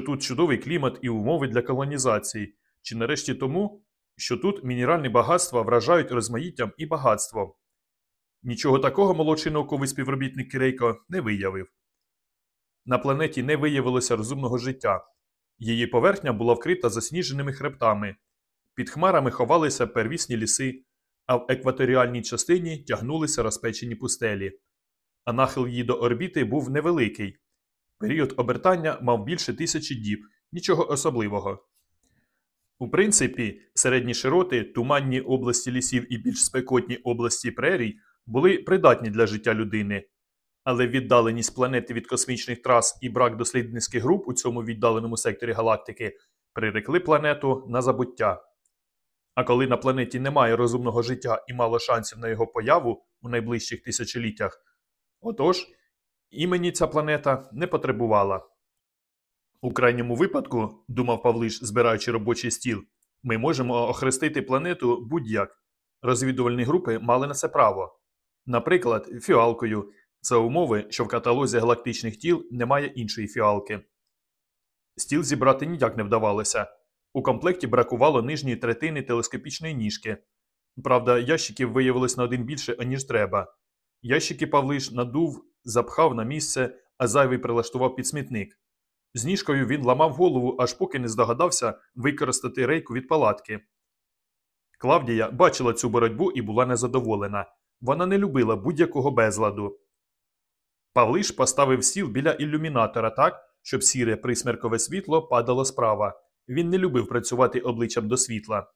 тут чудовий клімат і умови для колонізації, чи нарешті тому, що тут мінеральні багатства вражають розмаїттям і багатством. Нічого такого молодший науковий співробітник Кирейко не виявив. На планеті не виявилося розумного життя. Її поверхня була вкрита засніженими хребтами. Під хмарами ховалися первісні ліси, а в екваторіальній частині тягнулися розпечені пустелі. А нахил її до орбіти був невеликий. Період обертання мав більше тисячі діб, нічого особливого. У принципі, середні широти, туманні області лісів і більш спекотні області прерій були придатні для життя людини, але віддаленість планети від космічних трас і брак дослідницьких груп у цьому віддаленому секторі галактики прирекли планету на забуття. А коли на планеті немає розумного життя і мало шансів на його появу у найближчих тисячоліттях, отож, імені ця планета не потребувала. У крайньому випадку, думав Павлиш, збираючи робочий стіл, ми можемо охрестити планету будь-як. Розвідувальні групи мали на це право. Наприклад, фіалкою за умови, що в каталозі галактичних тіл немає іншої фіалки. Стіл зібрати ніяк не вдавалося. У комплекті бракувало нижньої третини телескопічної ніжки. Правда, ящиків виявилось на один більше, аніж треба. Ящики Павлиш надув, запхав на місце, а зайвий прилаштував під смітник. З ніжкою він ламав голову, аж поки не здогадався використати рейку від палатки. Клавдія бачила цю боротьбу і була незадоволена. Вона не любила будь-якого безладу. Павлиш поставив стіл біля ілюмінатора так, щоб сіре присмеркове світло падало справа. Він не любив працювати обличчям до світла.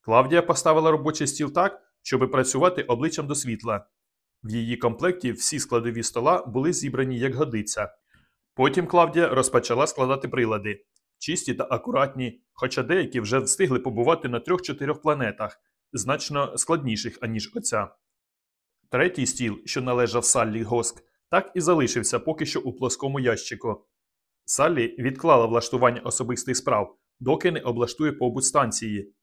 Клавдія поставила робочий стіл так, щоб працювати обличчям до світла. В її комплекті всі складові стола були зібрані як годиться. Потім Клавдія розпочала складати прилади чисті та акуратні, хоча деякі вже встигли побувати на трьох-чотирьох планетах, значно складніших, аніж оця. Третій стіл, що належав Саллі Госк, так і залишився поки що у плоскому ящику. Саллі відклала влаштування особистих справ, доки не облаштує побут станції.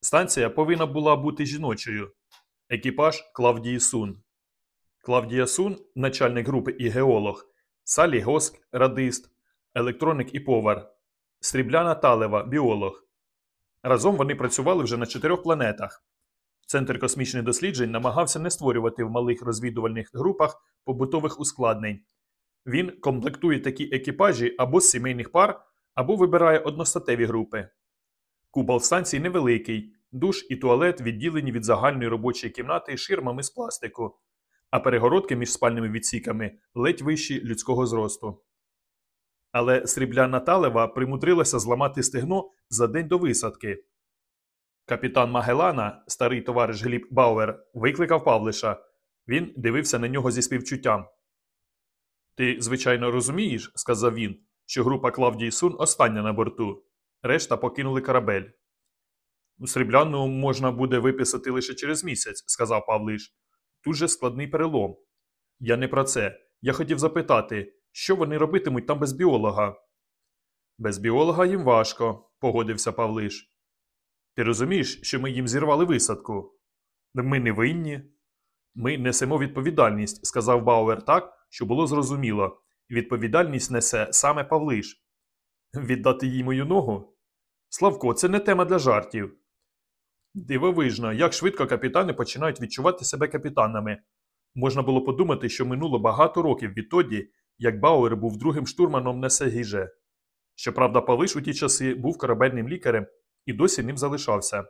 Станція повинна була бути жіночою. Екіпаж Клавдії Сун. Клавдія Сун, начальник групи і геолог, Салі Госк, радист, електроник і повар, Срібляна Талева, біолог. Разом вони працювали вже на чотирьох планетах. Центр космічних досліджень намагався не створювати в малих розвідувальних групах побутових ускладнень. Він комплектує такі екіпажі або з сімейних пар, або вибирає одностатеві групи. Купол станції невеликий, душ і туалет відділені від загальної робочої кімнати ширмами з пластику, а перегородки між спальними відсіками ледь вищі людського зросту. Але срібляна талева примудрилася зламати стегно за день до висадки. Капітан Магелана, старий товариш Гліб Бауер, викликав Павлиша. Він дивився на нього зі співчуттям. Ти, звичайно, розумієш, сказав він, що група Клавдії Сун остання на борту. Решта покинули корабель. Срібляну можна буде виписати лише через місяць, сказав Павлиш. Тут же складний перелом. Я не про це. Я хотів запитати, що вони робитимуть там без біолога? Без біолога їм важко, погодився Павлиш. Ти розумієш, що ми їм зірвали висадку? Ми не винні. Ми несемо відповідальність, сказав Бауер так, що було зрозуміло. Відповідальність несе саме Павлиш. Віддати їй мою ногу? Славко, це не тема для жартів. Дивовижно, як швидко капітани починають відчувати себе капітанами. Можна було подумати, що минуло багато років відтоді, як Бауер був другим штурманом на Сегіже. Щоправда, Павлиш у ті часи був корабельним лікарем і досі ним залишався.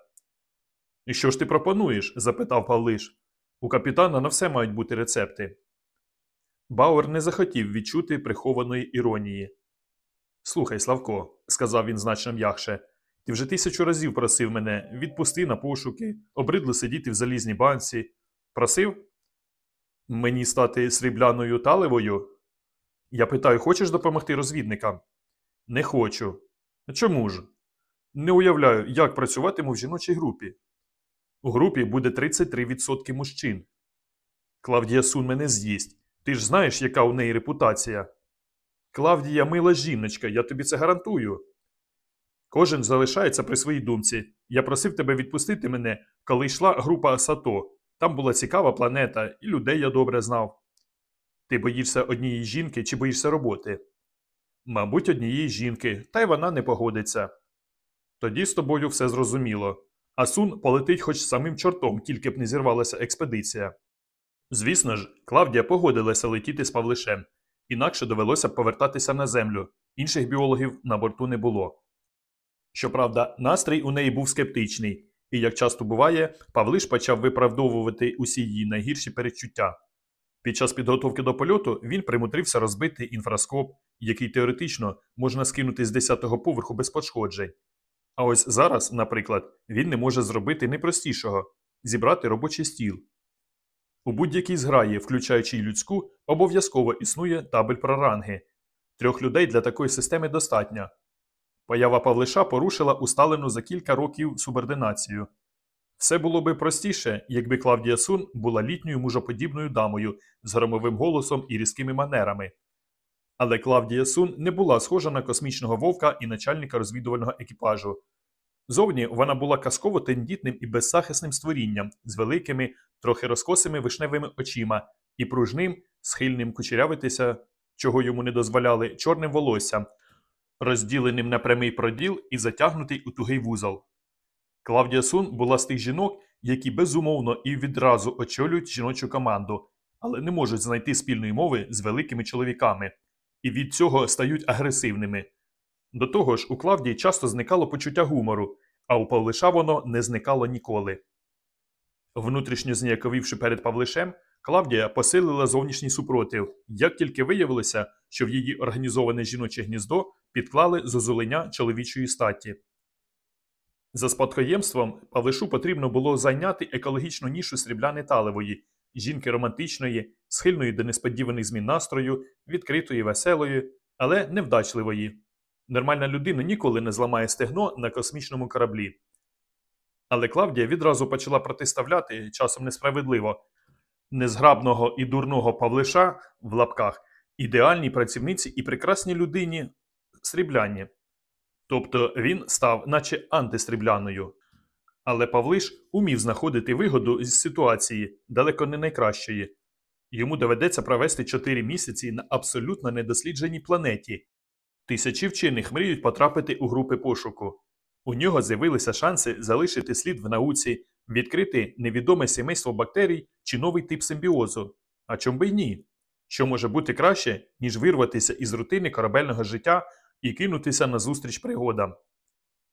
І що ж ти пропонуєш? запитав Павлиш. У капітана на все мають бути рецепти. Бауер не захотів відчути прихованої іронії. Слухай, Славко, сказав він значно м'якше, ти вже тисячу разів просив мене відпусти на пошуки, обридло сидіти в залізній банці. Просив? Мені стати срібляною талевою? Я питаю, хочеш допомогти розвідникам? Не хочу. Чому ж? Не уявляю, як працюватиму в жіночій групі. У групі буде 33% мужчин. Клавдія Сун мене з'їсть. Ти ж знаєш, яка у неї репутація. Клавдія мила жіночка, я тобі це гарантую. Кожен залишається при своїй думці. Я просив тебе відпустити мене, коли йшла група Сато. Там була цікава планета, і людей я добре знав. Ти боїшся однієї жінки чи боїшся роботи? Мабуть, однієї жінки, та й вона не погодиться. Тоді з тобою все зрозуміло. Асун полетить хоч самим чортом, тільки б не зірвалася експедиція. Звісно ж, Клавдія погодилася летіти з Павлишем, інакше довелося б повертатися на землю, інших біологів на борту не було. Щоправда, настрій у неї був скептичний, і, як часто буває, Павлиш почав виправдовувати усі її найгірші перечуття. Під час підготовки до польоту він примутрився розбити інфраскоп, який теоретично можна скинути з 10-го поверху без пошкоджень. А ось зараз, наприклад, він не може зробити найпростішого зібрати робочий стіл. У будь-якій зграї, включаючи й людську, обов'язково існує табель про ранги. Трьох людей для такої системи достатньо. Поява Павлиша порушила усталену за кілька років субординацію. Все було би простіше, якби Клавдія Сун була літньою мужоподібною дамою з громовим голосом і різкими манерами. Але Клавдія Сун не була схожа на космічного вовка і начальника розвідувального екіпажу. Зовні вона була казково тендітним і беззахисним створінням з великими, трохи розкосими вишневими очима і пружним, схильним кучерявитися, чого йому не дозволяли, чорним волоссям, розділеним на прямий проділ і затягнутий у тугий вузол. Клавдія Сун була з тих жінок, які безумовно і відразу очолюють жіночу команду, але не можуть знайти спільної мови з великими чоловіками, і від цього стають агресивними. До того ж, у Клавдії часто зникало почуття гумору, а у Павлиша воно не зникало ніколи. Внутрішньо зніяковівши перед Павлишем, Клавдія посилила зовнішній супротив, як тільки виявилося, що в її організоване жіноче гніздо підклали зозуленя чоловічої статі. За спадкоємством Павлишу потрібно було зайняти екологічну нішу срібляни талевої, жінки романтичної, схильної до несподіваних змін настрою, відкритої, веселої, але невдачливої. Нормальна людина ніколи не зламає стегно на космічному кораблі. Але Клавдія відразу почала протиставляти часом несправедливо незграбного і дурного Павлиша в лапках ідеальній працівниці і прекрасній людині срібляні. Тобто він став, наче антистрібляною. Але Павлиш умів знаходити вигоду з ситуації далеко не найкращої. Йому доведеться провести 4 місяці на абсолютно недослідженій планеті. Тисячі вчених мріють потрапити у групи пошуку. У нього з'явилися шанси залишити слід в науці, відкрити невідоме сімейство бактерій чи новий тип симбіозу. А чом би й ні? Що може бути краще, ніж вирватися із рутини корабельного життя і кинутися назустріч пригодам?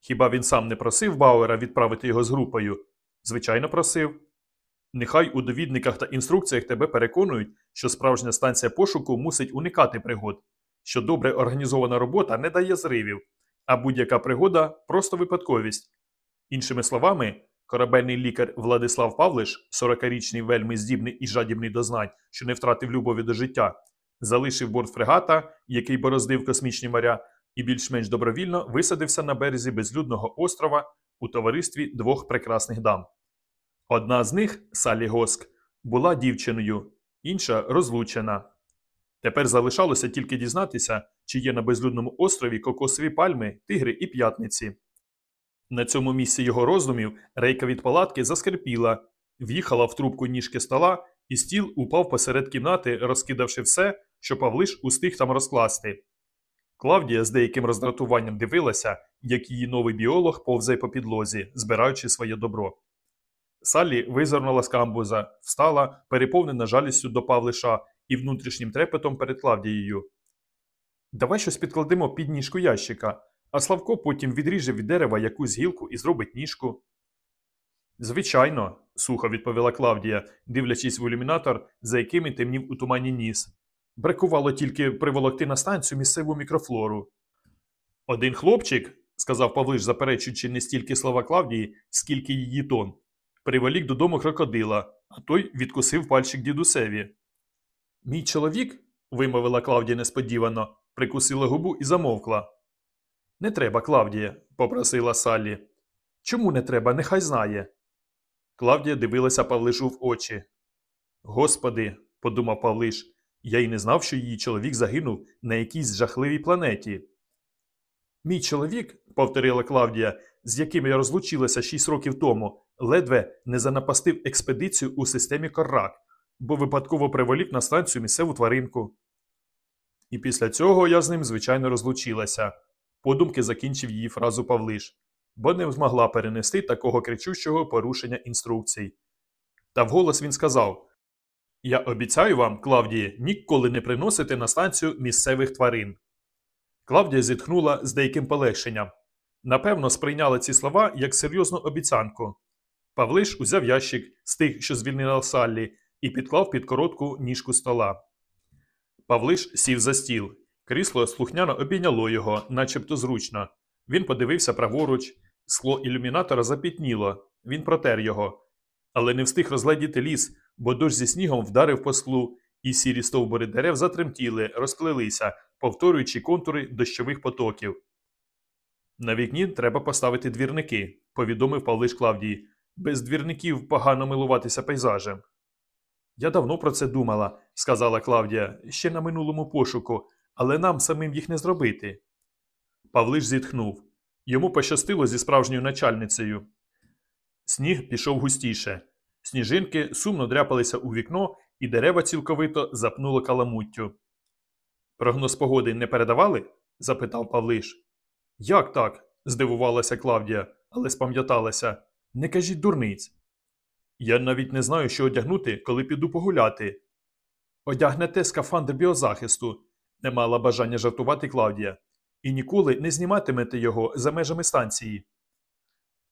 Хіба він сам не просив Бауера відправити його з групою? Звичайно, просив. Нехай у довідниках та інструкціях тебе переконують, що справжня станція пошуку мусить уникати пригод, що добре організована робота не дає зривів, а будь-яка пригода просто випадковість. Іншими словами, корабельний лікар Владислав Павлиш, 40-річний вельми здібний і жадібний до знань, що не втратив любові до життя, залишив борт фрегата, який бороздив космічні моря, і більш-менш добровільно висадився на березі безлюдного острова у товаристві двох прекрасних дам. Одна з них, Салі Госк, була дівчиною, інша розлучена. Тепер залишалося тільки дізнатися, чи є на безлюдному острові кокосові пальми, тигри і п'ятниці. На цьому місці його роздумів рейка від палатки заскрипіла, в'їхала в трубку ніжки стола, і стіл упав посеред кімнати, розкидавши все, що Павлиш устиг там розкласти. Клавдія з деяким роздратуванням дивилася, як її новий біолог повзає по підлозі, збираючи своє добро. Саллі визирнула з камбуза, встала, переповнена жалістю до Павлиша і внутрішнім трепетом перед Клавдією. Давай щось підкладемо під ніжку ящика, а Славко потім відріже від дерева якусь гілку і зробить ніжку. Звичайно, сухо відповіла Клавдія, дивлячись в ілюмінатор, за якими темнів у тумані ніс. Бракувало тільки приволокти на станцію місцеву мікрофлору. Один хлопчик, сказав Павлиш, заперечуючи не стільки слова Клавдії, скільки її тон, приволік додому крокодила, а той відкусив пальчик дідусеві. Мій чоловік, вимовила Клавдія несподівано, прикусила губу і замовкла. Не треба, Клавдія, попросила Саллі. Чому не треба, нехай знає. Клавдія дивилася Павлишу в очі. Господи, подумав Павлиш, я й не знав, що її чоловік загинув на якійсь жахливій планеті. Мій чоловік, повторила Клавдія, з яким я розлучилася шість років тому, ледве не занапастив експедицію у системі Коррак, бо випадково приволік на станцію місцеву тваринку. І після цього я з ним, звичайно, розлучилася. Подумки закінчив її фразу Павлиш, бо не змогла перенести такого кричущого порушення інструкцій. Та вголос він сказав: Я обіцяю вам, Клавдії, ніколи не приносити на станцію місцевих тварин. Клавдія зітхнула з деяким полегшенням. Напевно, сприйняла ці слова як серйозну обіцянку. Павлиш узяв ящик з тих, що звільнила Саллі, і підклав під коротку ніжку стола. Павлиш сів за стіл. Крісло слухняно обійняло його, начебто зручно. Він подивився праворуч, скло ілюмінатора запітніло, він протер його. Але не встиг розгледіти ліс, бо дощ зі снігом вдарив по склу, і сірі стовбури дерев затремтіли, розплелися, повторюючи контури дощових потоків. На вікні треба поставити двірники, повідомив Павлиш Клавдії. Без двірників погано милуватися пейзажем. Я давно про це думала, сказала Клавдія, ще на минулому пошуку, але нам самим їх не зробити. Павлиш зітхнув. Йому пощастило зі справжньою начальницею. Сніг пішов густіше. Сніжинки сумно дряпалися у вікно, і дерева цілковито запнуло каламуттю. Прогноз погоди не передавали? запитав Павлиш. Як так? здивувалася Клавдія, але спам'яталася. Не кажіть дурниць. Я навіть не знаю, що одягнути, коли піду погуляти. Одягнете скафандр біозахисту, не мала бажання жартувати Клавдія, і ніколи не зніматимете його за межами станції.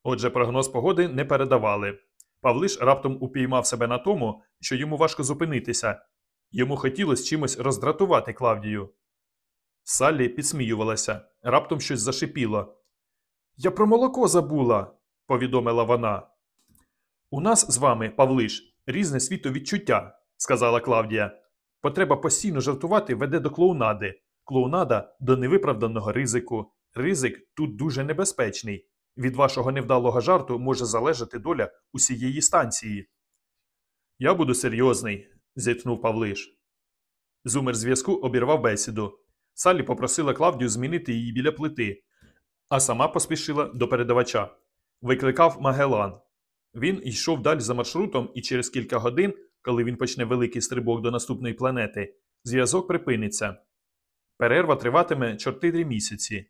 Отже, прогноз погоди не передавали. Павлиш раптом упіймав себе на тому, що йому важко зупинитися. Йому хотілося чимось роздратувати Клавдію. Саллі підсміювалася, раптом щось зашипіло. Я про молоко забула, повідомила вона. У нас з вами, Павлиш, різне світовідчуття, сказала Клавдія. Потреба постійно жартувати веде до клоунади, клоунада до невиправданого ризику. Ризик тут дуже небезпечний. Від вашого невдалого жарту може залежати доля усієї станції. Я буду серйозний, зітхнув Павлиш. Зумер зв'язку обірвав бесіду. Саллі попросила Клавдію змінити її біля плити, а сама поспішила до передавача. Викликав Магелан. Він йшов далі за маршрутом, і через кілька годин, коли він почне великий стрибок до наступної планети, зв'язок припиниться. Перерва триватиме чотири місяці.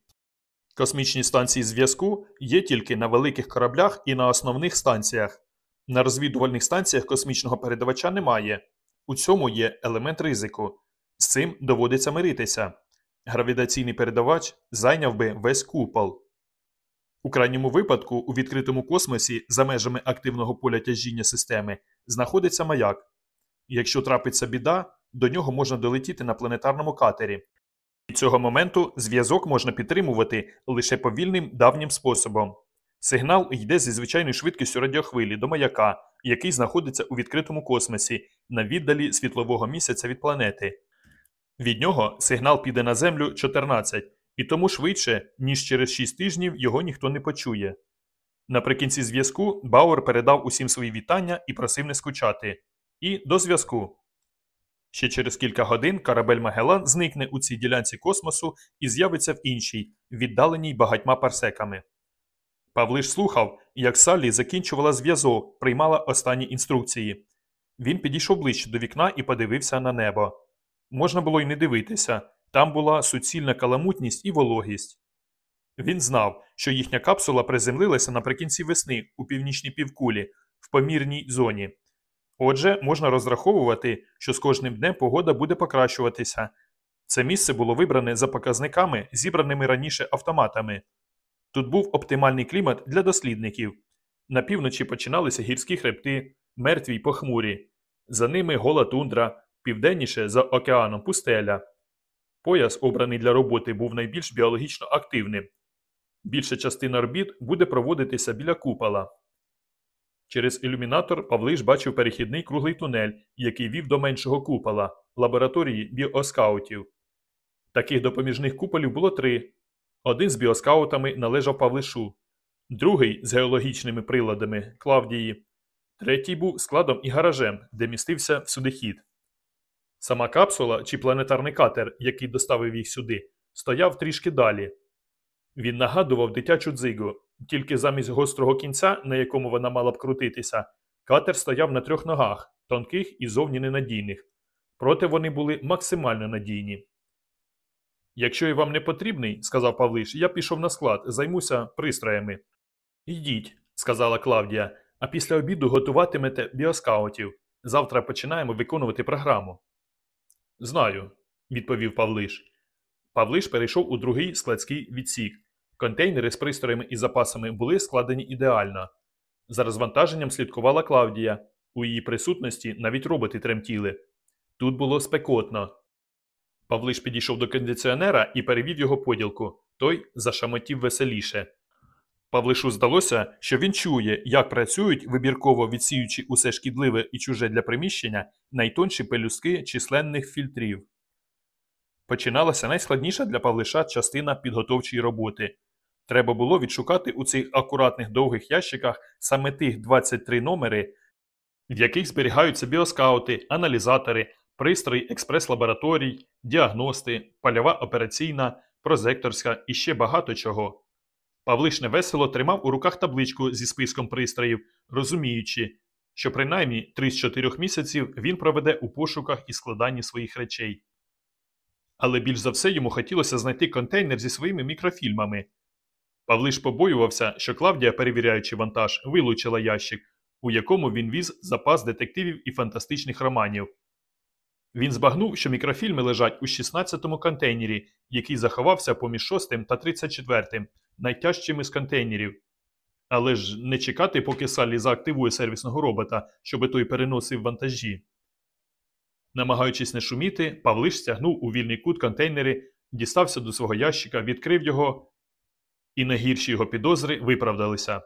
Космічні станції зв'язку є тільки на великих кораблях і на основних станціях. На розвідувальних станціях космічного передавача немає. У цьому є елемент ризику. З цим доводиться миритися. Гравітаційний передавач зайняв би весь купол. У крайньому випадку, у відкритому космосі за межами активного поля тяжіння системи знаходиться маяк. Якщо трапиться біда, до нього можна долетіти на планетарному катері. Від цього моменту зв'язок можна підтримувати лише повільним давнім способом. Сигнал йде зі звичайною швидкістю радіохвилі до маяка, який знаходиться у відкритому космосі на віддалі світлового місяця від планети. Від нього сигнал піде на Землю 14, і тому швидше, ніж через 6 тижнів його ніхто не почує. Наприкінці зв'язку Бауер передав усім свої вітання і просив не скучати. І до зв'язку. Ще через кілька годин корабель Магелан зникне у цій ділянці космосу і з'явиться в іншій, віддаленій багатьма парсеками. Павлиш слухав, як Саллі закінчувала зв'язок, приймала останні інструкції. Він підійшов ближче до вікна і подивився на небо. Можна було й не дивитися там була суцільна каламутність і вологість. Він знав, що їхня капсула приземлилася наприкінці весни у північній півкулі в помірній зоні. Отже, можна розраховувати, що з кожним днем погода буде покращуватися. Це місце було вибране за показниками, зібраними раніше автоматами. Тут був оптимальний клімат для дослідників. На півночі починалися гірські хребти, мертві й похмурі. За ними гола тундра, південніше за океаном пустеля. Пояс, обраний для роботи, був найбільш біологічно активним. Більша частина орбіт буде проводитися біля купола. Через ілюмінатор Павлиш бачив перехідний круглий тунель, який вів до меншого купола лабораторії біоскаутів. Таких допоміжних куполів було три. Один з біоскаутами належав Павлишу, другий з геологічними приладами Клавдії, третій був складом і гаражем, де містився всюдихід. Сама капсула чи планетарний катер, який доставив їх сюди, стояв трішки далі. Він нагадував дитячу дзигу, тільки замість гострого кінця, на якому вона мала б крутитися, катер стояв на трьох ногах, тонких і зовні ненадійних. Проте вони були максимально надійні. Якщо я вам не потрібний, сказав Павлиш, я пішов на склад, займуся пристроями. Йдіть, сказала Клавдія, а після обіду готуватимете біоскаутів. Завтра починаємо виконувати програму. Знаю, відповів Павлиш. Павлиш перейшов у другий складський відсік. Контейнери з пристроями і запасами були складені ідеально. За розвантаженням слідкувала Клавдія. У її присутності навіть роботи тремтіли. Тут було спекотно. Павлиш підійшов до кондиціонера і перевів його поділку. Той зашамотів веселіше. Павлишу здалося, що він чує, як працюють, вибірково відсіючи усе шкідливе і чуже для приміщення, найтонші пелюстки численних фільтрів. Починалася найскладніша для Павлиша частина підготовчої роботи. Треба було відшукати у цих акуратних довгих ящиках саме тих 23 номери, в яких зберігаються біоскаути, аналізатори, пристрої експрес-лабораторій, діагности, польова операційна, прозекторська і ще багато чого. Павлиш невесело тримав у руках табличку зі списком пристроїв, розуміючи, що принаймні 3 з 4 місяців він проведе у пошуках і складанні своїх речей. Але більш за все йому хотілося знайти контейнер зі своїми мікрофільмами. Павлиш побоювався, що Клавдія, перевіряючи вантаж, вилучила ящик, у якому він віз запас детективів і фантастичних романів. Він збагнув, що мікрофільми лежать у 16-му контейнері, який заховався поміж 6 та 34-м, найтяжчими з контейнерів. Але ж не чекати, поки Саллі заактивує сервісного робота, щоби той переносив вантажі. Намагаючись не шуміти, Павлиш стягнув у вільний кут контейнери, дістався до свого ящика, відкрив його, і найгірші його підозри виправдалися.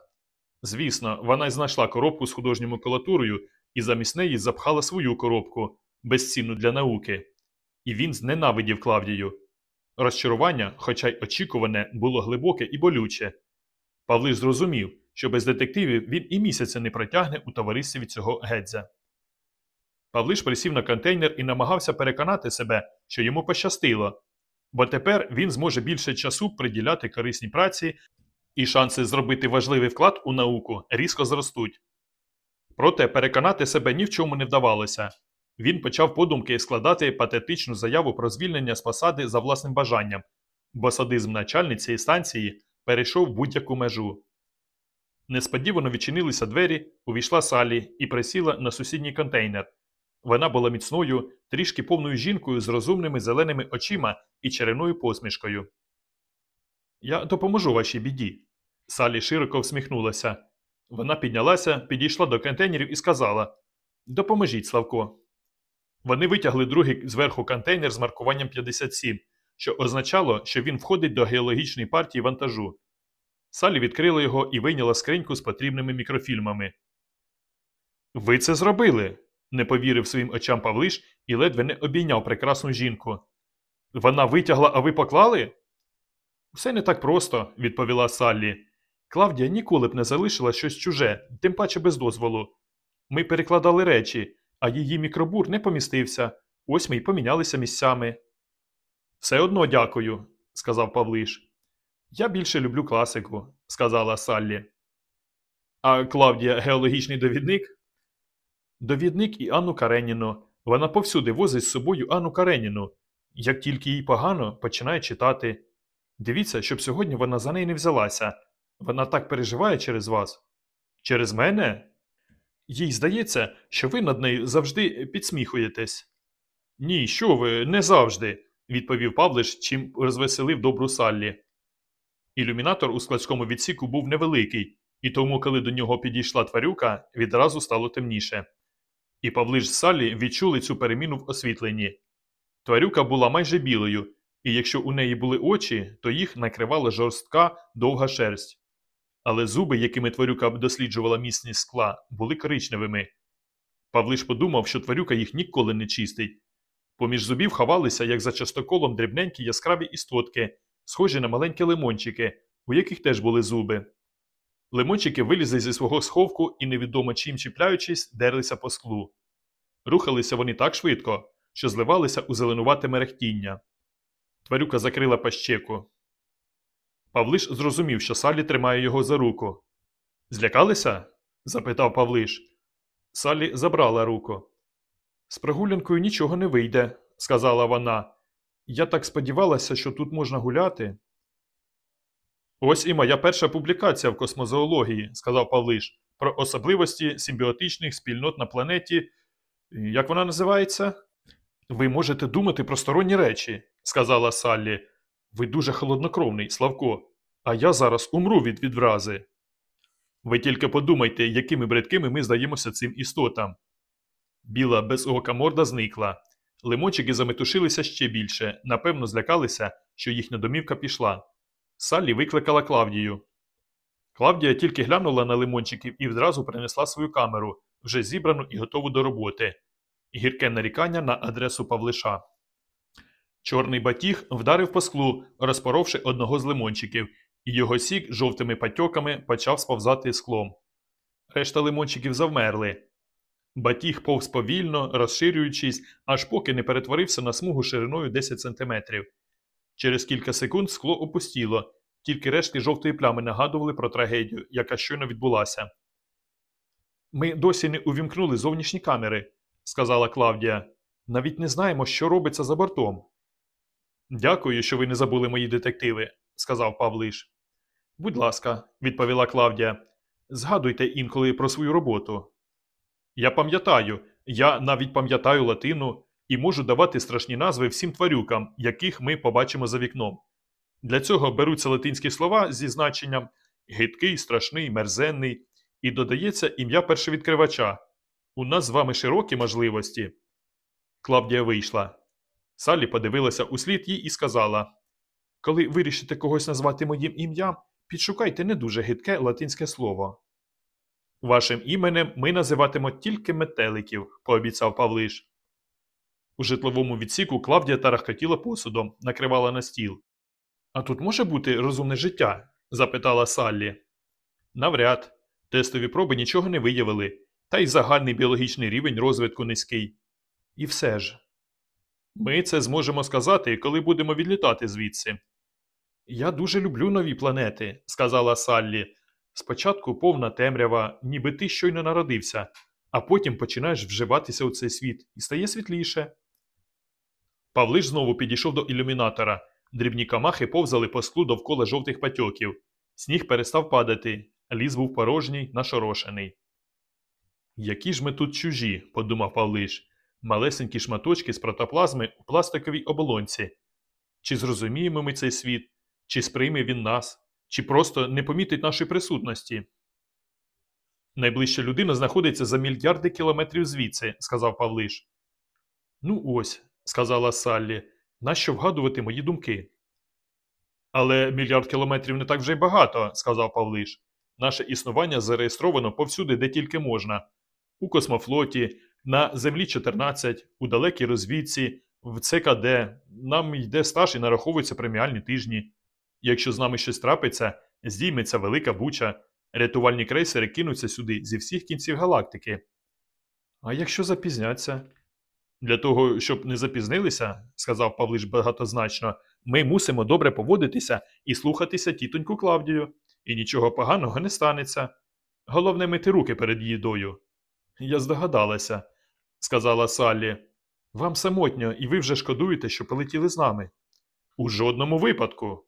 Звісно, вона й знайшла коробку з художньою макулатурою і замість неї запхала свою коробку, безцінну для науки. І він зненавидів Клавдію. Розчарування, хоча й очікуване, було глибоке і болюче. Павлиш зрозумів, що без детективів він і місяця не протягне у товаристві цього гедзя. Павлиш присів на контейнер і намагався переконати себе, що йому пощастило, бо тепер він зможе більше часу приділяти корисній праці, і шанси зробити важливий вклад у науку різко зростуть. Проте переконати себе ні в чому не вдавалося. Він почав подумки складати патетичну заяву про звільнення з посади за власним бажанням, бо садизм начальниці станції перейшов будь-яку межу. Несподівано відчинилися двері, увійшла Салі і присіла на сусідній контейнер. Вона була міцною, трішки повною жінкою з розумними зеленими очима і череною посмішкою. Я допоможу вашій біді. Салі широко всміхнулася. Вона піднялася, підійшла до контейнерів і сказала Допоможіть, Славко. Вони витягли другий зверху контейнер з маркуванням 57, що означало, що він входить до геологічної партії вантажу. Салі відкрила його і вийняла скриньку з потрібними мікрофільмами. Ви це зробили. Не повірив своїм очам Павлиш і ледве не обійняв прекрасну жінку. Вона витягла, а ви поклали? Все не так просто, відповіла Саллі. Клавдія ніколи б не залишила щось чуже, тим паче без дозволу. Ми перекладали речі, а її мікробур не помістився. Ось ми й помінялися місцями. Все одно дякую, сказав Павлиш. Я більше люблю класику, сказала Саллі. А Клавдія геологічний довідник? Довідник і Анну Кареніну. Вона повсюди возить з собою Анну Кареніну. Як тільки їй погано, починає читати. Дивіться, щоб сьогодні вона за неї не взялася. Вона так переживає через вас. Через мене? Їй здається, що ви над нею завжди підсміхуєтесь. Ні, що ви, не завжди, відповів Павлиш, чим розвеселив добру Саллі. Ілюмінатор у складському відсіку був невеликий, і тому, коли до нього підійшла тварюка, відразу стало темніше. І Павлиш з Саллі відчули цю переміну в освітленні. Тварюка була майже білою, і якщо у неї були очі, то їх накривала жорстка довга шерсть. Але зуби, якими тварюка досліджувала міцність скла, були коричневими. Павлиш подумав, що тварюка їх ніколи не чистить. Поміж зубів ховалися, як за частоколом, дрібненькі яскраві істотки, схожі на маленькі лимончики, у яких теж були зуби. Лимончики вилізли зі свого сховку і, невідомо чим чіпляючись, дерлися по склу. Рухалися вони так швидко, що зливалися у зеленувате мерехтіння. Тварюка закрила пащеку. Павлиш зрозумів, що Салі тримає його за руку. Злякалися? запитав Павлиш. Салі забрала руку. З прогулянкою нічого не вийде, сказала вона. Я так сподівалася, що тут можна гуляти. Ось і моя перша публікація в космозоології, сказав Павлиш, про особливості симбіотичних спільнот на планеті. Як вона називається? Ви можете думати про сторонні речі, сказала Саллі. Ви дуже холоднокровний, Славко, а я зараз умру від відврази. Ви тільки подумайте, якими бридкими ми здаємося цим істотам. Біла безока морда зникла. Лимончики заметушилися ще більше, напевно, злякалися, що їхня домівка пішла. Саллі викликала Клавдію. Клавдія тільки глянула на лимончиків і відразу принесла свою камеру, вже зібрану і готову до роботи. Гірке нарікання на адресу Павлиша. Чорний батіг вдарив по склу, розпоровши одного з лимончиків, і його сік жовтими патьоками почав сповзати склом. Решта лимончиків завмерли. Батіг повз повільно, розширюючись, аж поки не перетворився на смугу шириною 10 сантиметрів. Через кілька секунд скло опустіло, тільки рештки жовтої плями нагадували про трагедію, яка щойно відбулася. Ми досі не увімкнули зовнішні камери, сказала Клавдія. Навіть не знаємо, що робиться за бортом. Дякую, що ви не забули мої детективи, сказав Павлиш. Будь ласка, відповіла Клавдія. Згадуйте інколи про свою роботу. Я пам'ятаю, я навіть пам'ятаю латину і можу давати страшні назви всім тварюкам, яких ми побачимо за вікном. Для цього беруться латинські слова зі значенням гидкий, страшний, мерзенний, і додається ім'я першовідкривача. У нас з вами широкі можливості. Клавдія вийшла. Салі подивилася у слід їй і сказала Коли вирішите когось назвати моїм ім'ям, підшукайте не дуже гидке латинське слово. Вашим іменем ми називатимо тільки метеликів, пообіцяв Павлиш. У житловому відсіку Клавдія тарахкотіла посудом, накривала на стіл. А тут може бути розумне життя? запитала Саллі. Навряд. Тестові проби нічого не виявили, та й загальний біологічний рівень розвитку низький. І все ж. Ми це зможемо сказати, коли будемо відлітати звідси. Я дуже люблю нові планети, сказала Саллі. Спочатку повна темрява, ніби ти щойно народився, а потім починаєш вживатися у цей світ і стає світліше. Павлиш знову підійшов до ілюмінатора. Дрібні камахи повзали по склу довкола жовтих патьоків. Сніг перестав падати, ліс був порожній, нашорошений. Які ж ми тут чужі, подумав Павлиш, малесенькі шматочки з протоплазми у пластиковій оболонці. Чи зрозуміємо ми цей світ, чи сприйме він нас, чи просто не помітить нашої присутності? Найближча людина знаходиться за мільярди кілометрів звідси, сказав Павлиш. Ну ось, сказала Саллі, нащо вгадувати мої думки? Але мільярд кілометрів не так вже й багато, сказав Павлиш. Наше існування зареєстровано повсюди, де тільки можна. У космофлоті, на Землі 14, у далекій розвідці, в ЦКД. Нам йде стаж і нараховуються преміальні тижні. Якщо з нами щось трапиться, здійметься велика буча, рятувальні крейсери кинуться сюди зі всіх кінців галактики. А якщо запізняться? Для того, щоб не запізнилися, сказав Павлиш багатозначно, ми мусимо добре поводитися і слухатися тітоньку Клавдію, і нічого поганого не станеться. Головне мити руки перед їдою. Я здогадалася, сказала Саллі. Вам самотньо, і ви вже шкодуєте, що полетіли з нами. У жодному випадку.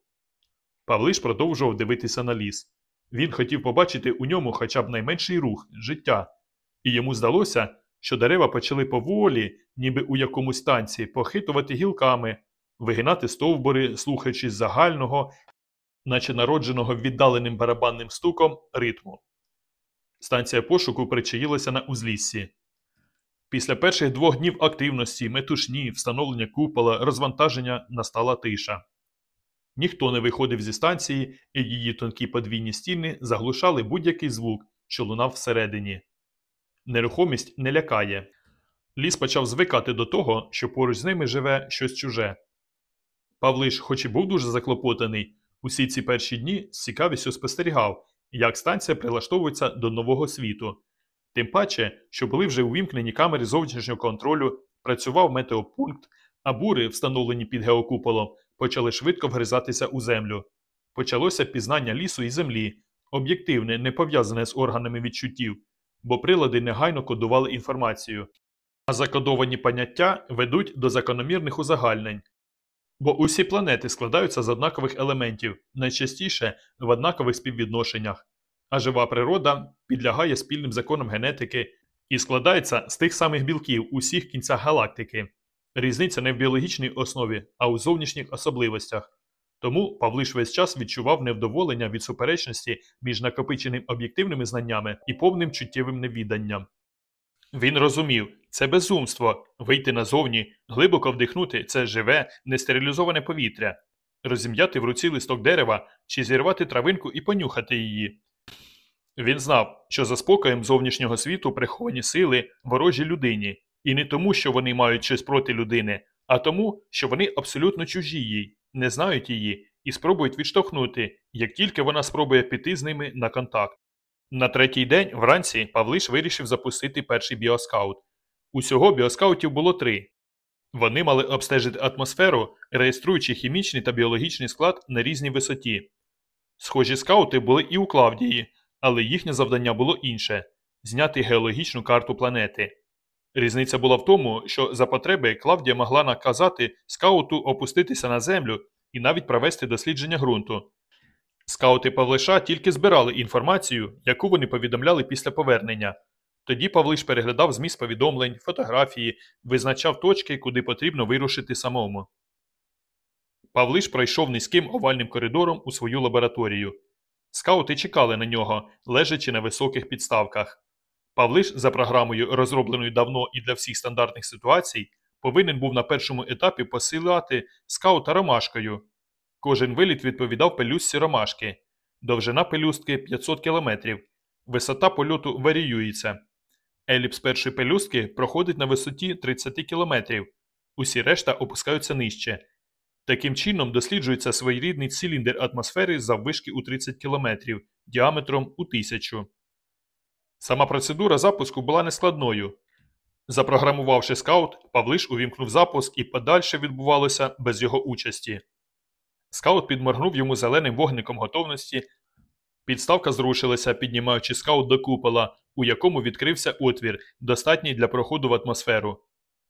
Павлиш продовжував дивитися на ліс. Він хотів побачити у ньому хоча б найменший рух життя, і йому здалося, що дерева почали поволі, ніби у якомусь танці, похитувати гілками, вигинати стовбури, слухаючись загального, наче народженого віддаленим барабанним стуком ритму. Станція пошуку причаїлася на узліссі. Після перших двох днів активності, метушні, встановлення купола, розвантаження настала тиша. Ніхто не виходив зі станції, і її тонкі подвійні стіни заглушали будь-який звук, що лунав всередині. Нерухомість не лякає. Ліс почав звикати до того, що поруч з ними живе щось чуже. Павлиш, хоч і був дуже заклопотаний, усі ці перші дні з цікавістю спостерігав, як станція прилаштовується до нового світу. Тим паче, що були вже увімкнені камери зовнішнього контролю, працював метеопункт, а бури, встановлені під геокуполом, почали швидко вгризатися у землю. Почалося пізнання лісу і землі, об'єктивне, не пов'язане з органами відчуттів, бо прилади негайно кодували інформацію, а закодовані поняття ведуть до закономірних узагальнень. Бо усі планети складаються з однакових елементів, найчастіше в однакових співвідношеннях, а жива природа підлягає спільним законам генетики і складається з тих самих білків у всіх кінцях галактики. Різниця не в біологічній основі, а у зовнішніх особливостях. Тому Павлиш весь час відчував невдоволення від суперечності між накопиченим об'єктивними знаннями і повним чуттєвим невіданням. Він розумів, це безумство вийти назовні, глибоко вдихнути це живе, нестерилізоване повітря, розім'яти в руці листок дерева чи зірвати травинку і понюхати її. Він знав, що за спокоєм зовнішнього світу приховані сили ворожі людині, і не тому, що вони мають щось проти людини, а тому, що вони абсолютно чужі їй, не знають її і спробують відштовхнути, як тільки вона спробує піти з ними на контакт. На третій день вранці Павлиш вирішив запустити перший біоскаут. Усього біоскаутів було три. Вони мали обстежити атмосферу, реєструючи хімічний та біологічний склад на різній висоті. Схожі скаути були і у Клавдії, але їхнє завдання було інше зняти геологічну карту планети. Різниця була в тому, що за потреби Клавдія могла наказати скауту опуститися на землю і навіть провести дослідження ґрунту. Скаути Павлиша тільки збирали інформацію, яку вони повідомляли після повернення. Тоді Павлиш переглядав зміст повідомлень, фотографії, визначав точки, куди потрібно вирушити самому. Павлиш пройшов низьким овальним коридором у свою лабораторію. Скаути чекали на нього, лежачи на високих підставках. Павлиш, за програмою, розробленою давно і для всіх стандартних ситуацій, повинен був на першому етапі посилати скаута ромашкою. Кожен виліт відповідав пелюстці ромашки. Довжина пелюстки 500 км. Висота польоту варіюється. Еліпс першої пелюстки проходить на висоті 30 км. Усі решта опускаються нижче. Таким чином досліджується своєрідний циліндр атмосфери заввишки у 30 км, діаметром у 1000. Сама процедура запуску була нескладною. Запрограмувавши скаут, Павлиш увімкнув запуск і подальше відбувалося без його участі. Скаут підморгнув йому зеленим вогником готовності. Підставка зрушилася, піднімаючи скаут до купола, у якому відкрився отвір, достатній для проходу в атмосферу.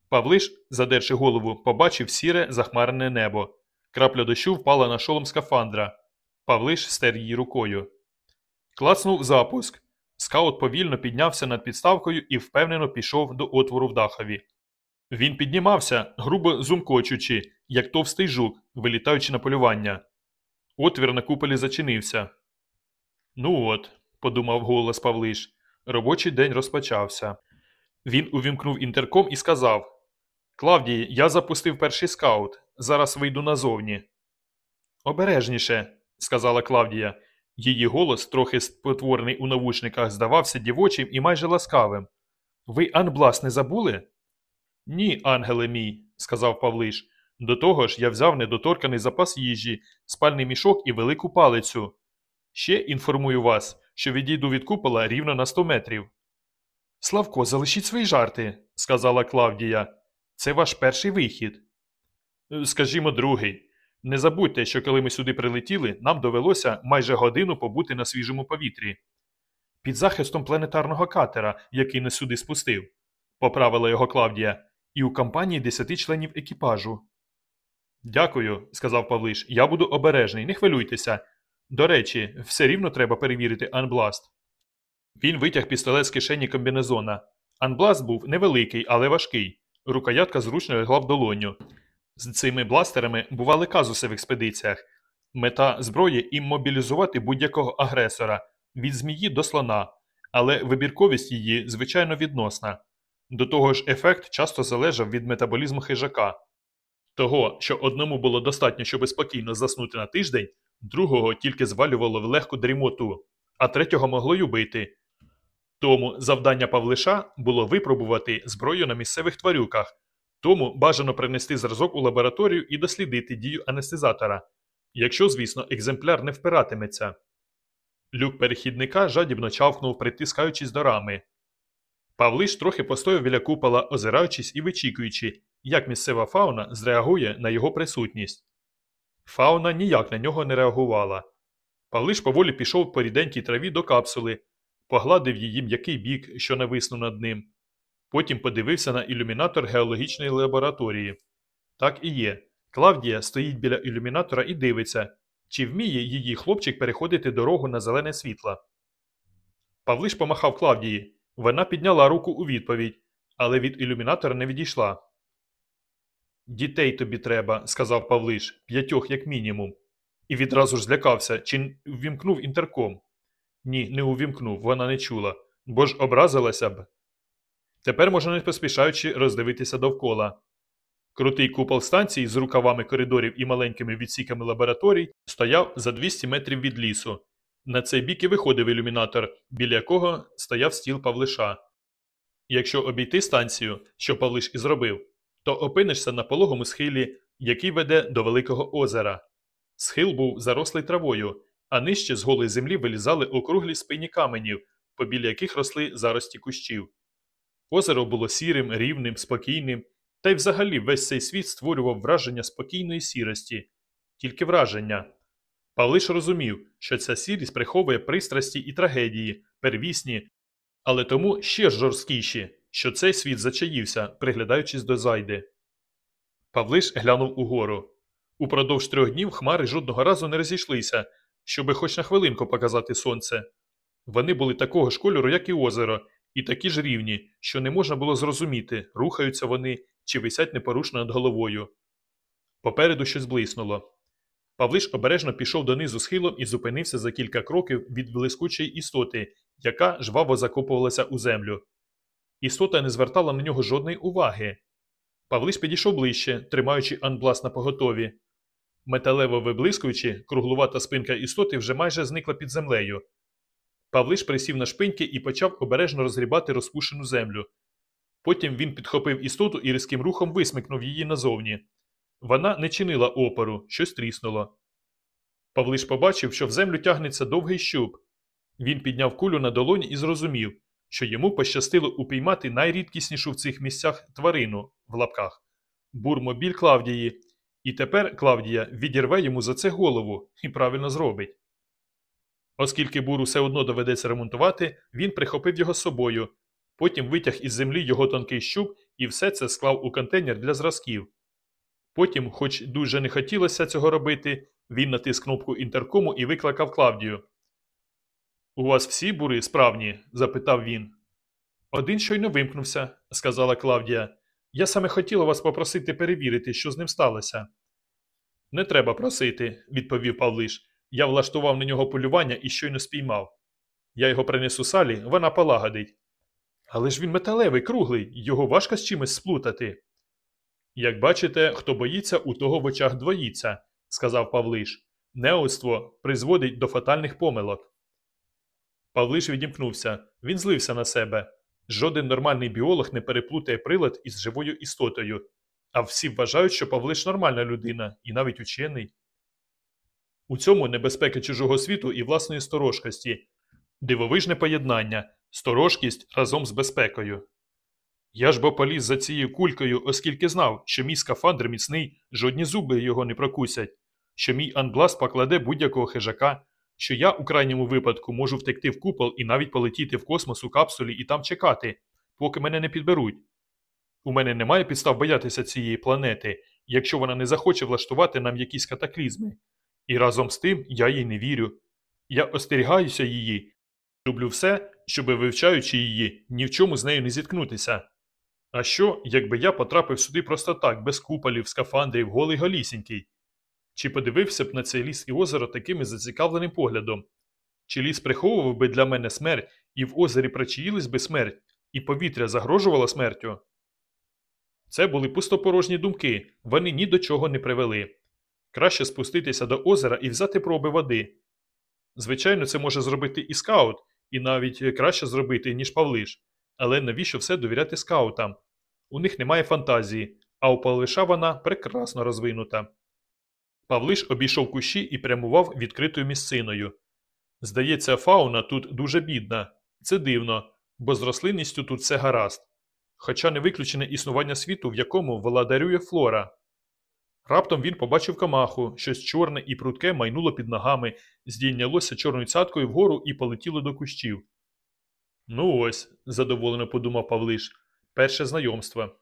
Павлиш, задерши голову, побачив сіре захмарене небо. Крапля дощу впала на шолом скафандра. Павлиш стер її рукою. Клацнув запуск. Скаут повільно піднявся над підставкою і впевнено пішов до отвору в дахові. Він піднімався, грубо зумкочучи, як товстий жук, вилітаючи на полювання. Отвір на куполі зачинився. Ну от, подумав голос Павлиш, робочий день розпочався. Він увімкнув інтерком і сказав Клавдій, я запустив перший скаут. Зараз вийду назовні. Обережніше, сказала Клавдія. Її голос, трохи спотворений у навушниках, здавався дівочим і майже ласкавим. Ви Анблас не забули? Ні, ангеле мій, сказав Павлиш. До того ж, я взяв недоторканий запас їжі, спальний мішок і велику палицю. Ще інформую вас, що відійду від купола рівно на 100 метрів. Славко, залишіть свої жарти, сказала Клавдія. Це ваш перший вихід. Скажімо, другий. Не забудьте, що коли ми сюди прилетіли, нам довелося майже годину побути на свіжому повітрі. Під захистом планетарного катера, який нас сюди спустив, поправила його Клавдія, і у компанії десяти членів екіпажу. Дякую, сказав Павлиш. Я буду обережний, не хвилюйтеся. До речі, все рівно треба перевірити анбласт. Він витяг пістолет з кишені комбінезона. Анбласт був невеликий, але важкий. Рукоятка зручно лягла в долоню. З цими бластерами бували казуси в експедиціях. Мета зброї іммобілізувати будь-якого агресора від змії до слона, але вибірковість її звичайно відносна. До того ж, ефект часто залежав від метаболізму хижака. Того, що одному було достатньо, щоб спокійно заснути на тиждень, другого тільки звалювало в легку дрімоту, а третього могло й убити. Тому завдання Павлиша було випробувати зброю на місцевих тварюках, тому бажано принести зразок у лабораторію і дослідити дію анестезатора, якщо, звісно, екземпляр не впиратиметься. Люк перехідника жадібно чавкнув, притискаючись до рами. Павлиш трохи постояв біля купола, озираючись і вичікуючи, як місцева фауна зреагує на його присутність. Фауна ніяк на нього не реагувала. Павлиш поволі пішов по ріденькій траві до капсули, погладив її м'який бік, що нависнув над ним. Потім подивився на ілюмінатор геологічної лабораторії. Так і є. Клавдія стоїть біля ілюмінатора і дивиться, чи вміє її хлопчик переходити дорогу на зелене світло. Павлиш помахав Клавдії. Вона підняла руку у відповідь, але від ілюмінатора не відійшла. Дітей тобі треба, сказав Павлиш, п'ятьох як мінімум. І відразу ж злякався, чи ввімкнув інтерком. Ні, не увімкнув, вона не чула, бо ж образилася б. Тепер можна не поспішаючи роздивитися довкола. Крутий купол станції з рукавами коридорів і маленькими відсіками лабораторій стояв за 200 метрів від лісу. На цей бік і виходив ілюмінатор, біля якого стояв стіл Павлиша. Якщо обійти станцію, що Павлиш і зробив, то опинишся на пологому схилі, який веде до Великого озера. Схил був зарослий травою, а нижче з голої землі вилізали округлі спині каменів, побіля яких росли зарості кущів. Озеро було сірим, рівним, спокійним, та й взагалі весь цей світ створював враження спокійної сірості, тільки враження. Павлиш розумів, що ця сірість приховує пристрасті і трагедії, первісні, але тому ще жорсткіші, що цей світ зачаївся, приглядаючись до зайди. Павлиш глянув угору. Упродовж трьох днів хмари жодного разу не розійшлися, щоби хоч на хвилинку показати сонце. Вони були такого ж кольору, як і озеро, і такі ж рівні, що не можна було зрозуміти, рухаються вони чи висять непорушно над головою. Попереду щось блиснуло. Павлиш обережно пішов донизу схилом і зупинився за кілька кроків від блискучої істоти, яка жваво закопувалася у землю. Істота не звертала на нього жодної уваги. Павлиш підійшов ближче, тримаючи анблас на поготові. Металево виблискуючи, круглувата спинка істоти вже майже зникла під землею. Павлиш присів на шпиньки і почав обережно розгрібати розпушену землю. Потім він підхопив істоту і різким рухом висмикнув її назовні. Вона не чинила опору, щось тріснуло. Павлиш побачив, що в землю тягнеться довгий щуп. Він підняв кулю на долоні і зрозумів, що йому пощастило упіймати найрідкіснішу в цих місцях тварину в лапках бурмобіль Клавдії. І тепер Клавдія відірве йому за це голову і правильно зробить. Оскільки буру все одно доведеться ремонтувати, він прихопив його з собою, потім витяг із землі його тонкий щуп і все це склав у контейнер для зразків. Потім, хоч дуже не хотілося цього робити, він натис кнопку інтеркому і викликав Клавдію. У вас всі бури справні? запитав він. Один щойно вимкнувся, сказала Клавдія. Я саме хотіла вас попросити перевірити, що з ним сталося. Не треба просити, відповів Павлиш. Я влаштував на нього полювання і щойно спіймав. Я його принесу салі, вона полагодить. Але ж він металевий, круглий, його важко з чимось сплутати. Як бачите, хто боїться, у того в очах двоїться, сказав Павлиш. Неоцтво призводить до фатальних помилок. Павлиш відімкнувся. Він злився на себе. Жоден нормальний біолог не переплутає прилад із живою істотою, а всі вважають, що Павлиш нормальна людина і навіть учений. У цьому небезпека чужого світу і власної сторожкості, дивовижне поєднання, сторожкість разом з безпекою. Я ж бо поліз за цією кулькою, оскільки знав, що мій скафандр міцний, жодні зуби його не прокусять, що мій анбласт покладе будь-якого хижака, що я у крайньому випадку можу втекти в купол і навіть полетіти в космос у капсулі і там чекати, поки мене не підберуть. У мене немає підстав боятися цієї планети, якщо вона не захоче влаштувати нам якісь катаклізми. І разом з тим я їй не вірю. Я остерігаюся її, роблю все, щоби вивчаючи її, ні в чому з нею не зіткнутися. А що, якби я потрапив сюди просто так, без куполів, скафандрів, голий голісінький? Чи подивився б на цей ліс і озеро таким зацікавленим поглядом? Чи ліс приховував би для мене смерть, і в озері причаїлась би смерть, і повітря загрожувало смертю? Це були пустопорожні думки, вони ні до чого не привели. Краще спуститися до озера і взяти проби води. Звичайно, це може зробити і скаут, і навіть краще зробити, ніж Павлиш. Але навіщо все довіряти скаутам? У них немає фантазії, а у Павлиша вона прекрасно розвинута. Павлиш обійшов кущі і прямував відкритою місциною. Здається, фауна тут дуже бідна. Це дивно, бо з рослинністю тут все гаразд. Хоча не виключене існування світу, в якому владарює флора. Раптом він побачив камаху, щось чорне і прудке майнуло під ногами, здійнялося чорною цяткою вгору і полетіло до кущів. Ну ось, задоволено подумав Павлиш, перше знайомство.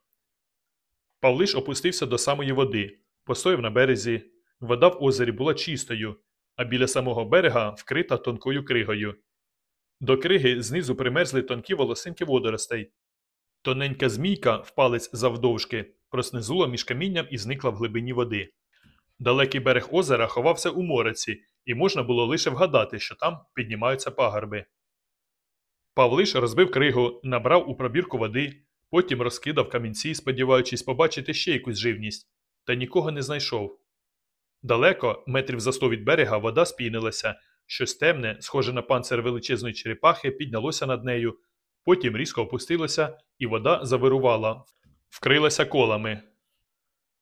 Павлиш опустився до самої води. постояв на березі. Вода в озері була чистою, а біля самого берега вкрита тонкою кригою. До криги знизу примерзли тонкі волосинки водоростей. Тоненька змійка в палець завдовжки проснизула між камінням і зникла в глибині води. Далекий берег озера ховався у мореці, і можна було лише вгадати, що там піднімаються пагорби. Павлиш розбив кригу, набрав у пробірку води, потім розкидав камінці, сподіваючись побачити ще якусь живність, та нікого не знайшов. Далеко, метрів за сто від берега, вода спінилася, щось темне, схоже на панцир величезної черепахи, піднялося над нею, потім різко опустилося, і вода завирувала, вкрилася колами.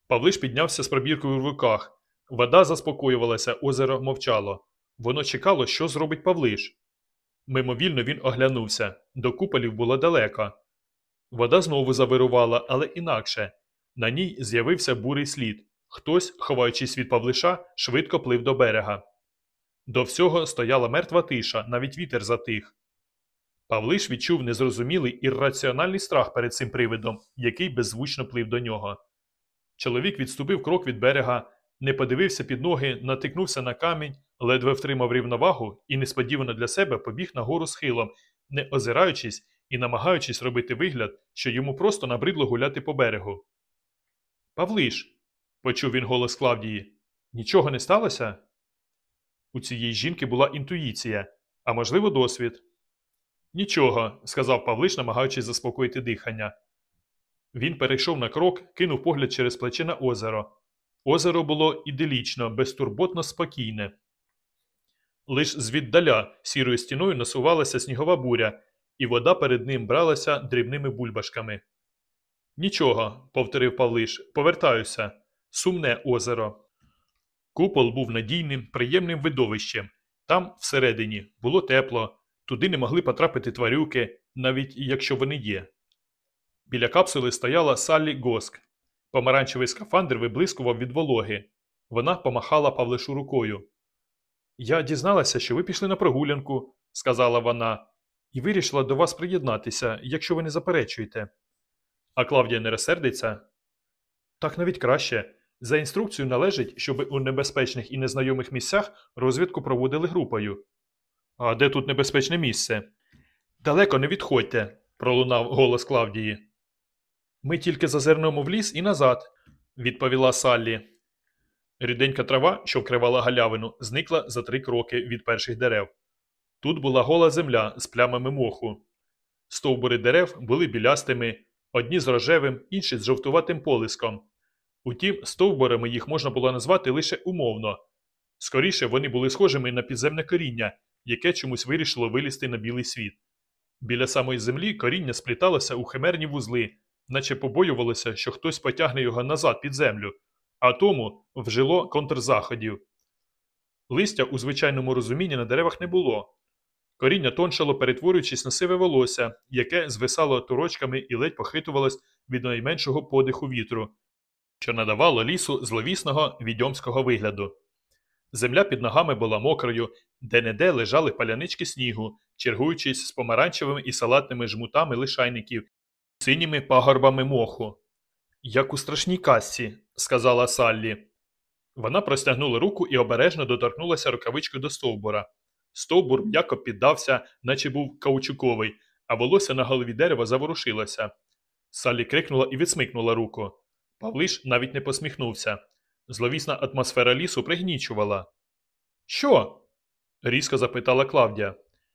Павлиш піднявся з пробіркою в руках. Вода заспокоювалася, озеро мовчало. Воно чекало, що зробить Павлиш. Мимовільно він оглянувся. До куполів було далеко. Вода знову завирувала, але інакше. На ній з'явився бурий слід. Хтось, ховаючись від Павлиша, швидко плив до берега. До всього стояла мертва тиша, навіть вітер затих. Павлиш відчув незрозумілий ірраціональний страх перед цим привидом, який беззвучно плив до нього. Чоловік відступив крок від берега, не подивився під ноги, натикнувся на камінь, ледве втримав рівновагу і несподівано для себе побіг нагору схилом, не озираючись і намагаючись робити вигляд, що йому просто набридло гуляти по берегу. Павлиш, почув він голос Клавдії, нічого не сталося? У цієї жінки була інтуїція, а можливо, досвід. Нічого, сказав Павлиш, намагаючись заспокоїти дихання. Він перейшов на крок, кинув погляд через плече на озеро. Озеро було іделічно, безтурботно спокійне. Лиш звіддаля сірою стіною насувалася снігова буря, і вода перед ним бралася дрібними бульбашками. Нічого, повторив Павлиш, повертаюся. Сумне озеро. Купол був надійним, приємним видовищем. Там, всередині, було тепло, туди не могли потрапити тварюки, навіть якщо вони є. Біля капсули стояла Саллі Госк. Помаранчевий скафандр виблискував від вологи. Вона помахала Павлишу рукою. Я дізналася, що ви пішли на прогулянку, сказала вона, і вирішила до вас приєднатися, якщо ви не заперечуєте. А Клавдія не розсердиться? Так навіть краще. За інструкцією належить, щоб у небезпечних і незнайомих місцях розвідку проводили групою. А де тут небезпечне місце? Далеко не відходьте, пролунав голос Клавдії. Ми тільки зазирнемо в ліс і назад, відповіла Саллі. Ріденька трава, що вкривала галявину, зникла за три кроки від перших дерев. Тут була гола земля з плямами моху. Стовбури дерев були білястими, одні з рожевим, інші з жовтуватим полиском. Утім, стовбурами їх можна було назвати лише умовно. Скоріше вони були схожими на підземне коріння, яке чомусь вирішило вилізти на білий світ. Біля самої землі коріння спліталося у химерні вузли, наче побоювалося, що хтось потягне його назад під землю, а тому вжило контрзаходів. Листя у звичайному розумінні на деревах не було. Коріння тоншало, перетворюючись на сиве волосся, яке звисало турочками і ледь похитувалось від найменшого подиху вітру, що надавало лісу зловісного відьомського вигляду. Земля під ногами була мокрою, де-не-де лежали палянички снігу, чергуючись з помаранчевими і салатними жмутами лишайників, синіми пагорбами моху. Як у страшній казці, сказала Саллі. Вона простягнула руку і обережно доторкнулася рукавичкою до стовбура. Стовбур м'яко піддався, наче був каучуковий, а волосся на голові дерева заворушилося. Саллі крикнула і відсмикнула руку. Павлиш навіть не посміхнувся. Зловісна атмосфера лісу пригнічувала. Що? різко запитала Клавдія.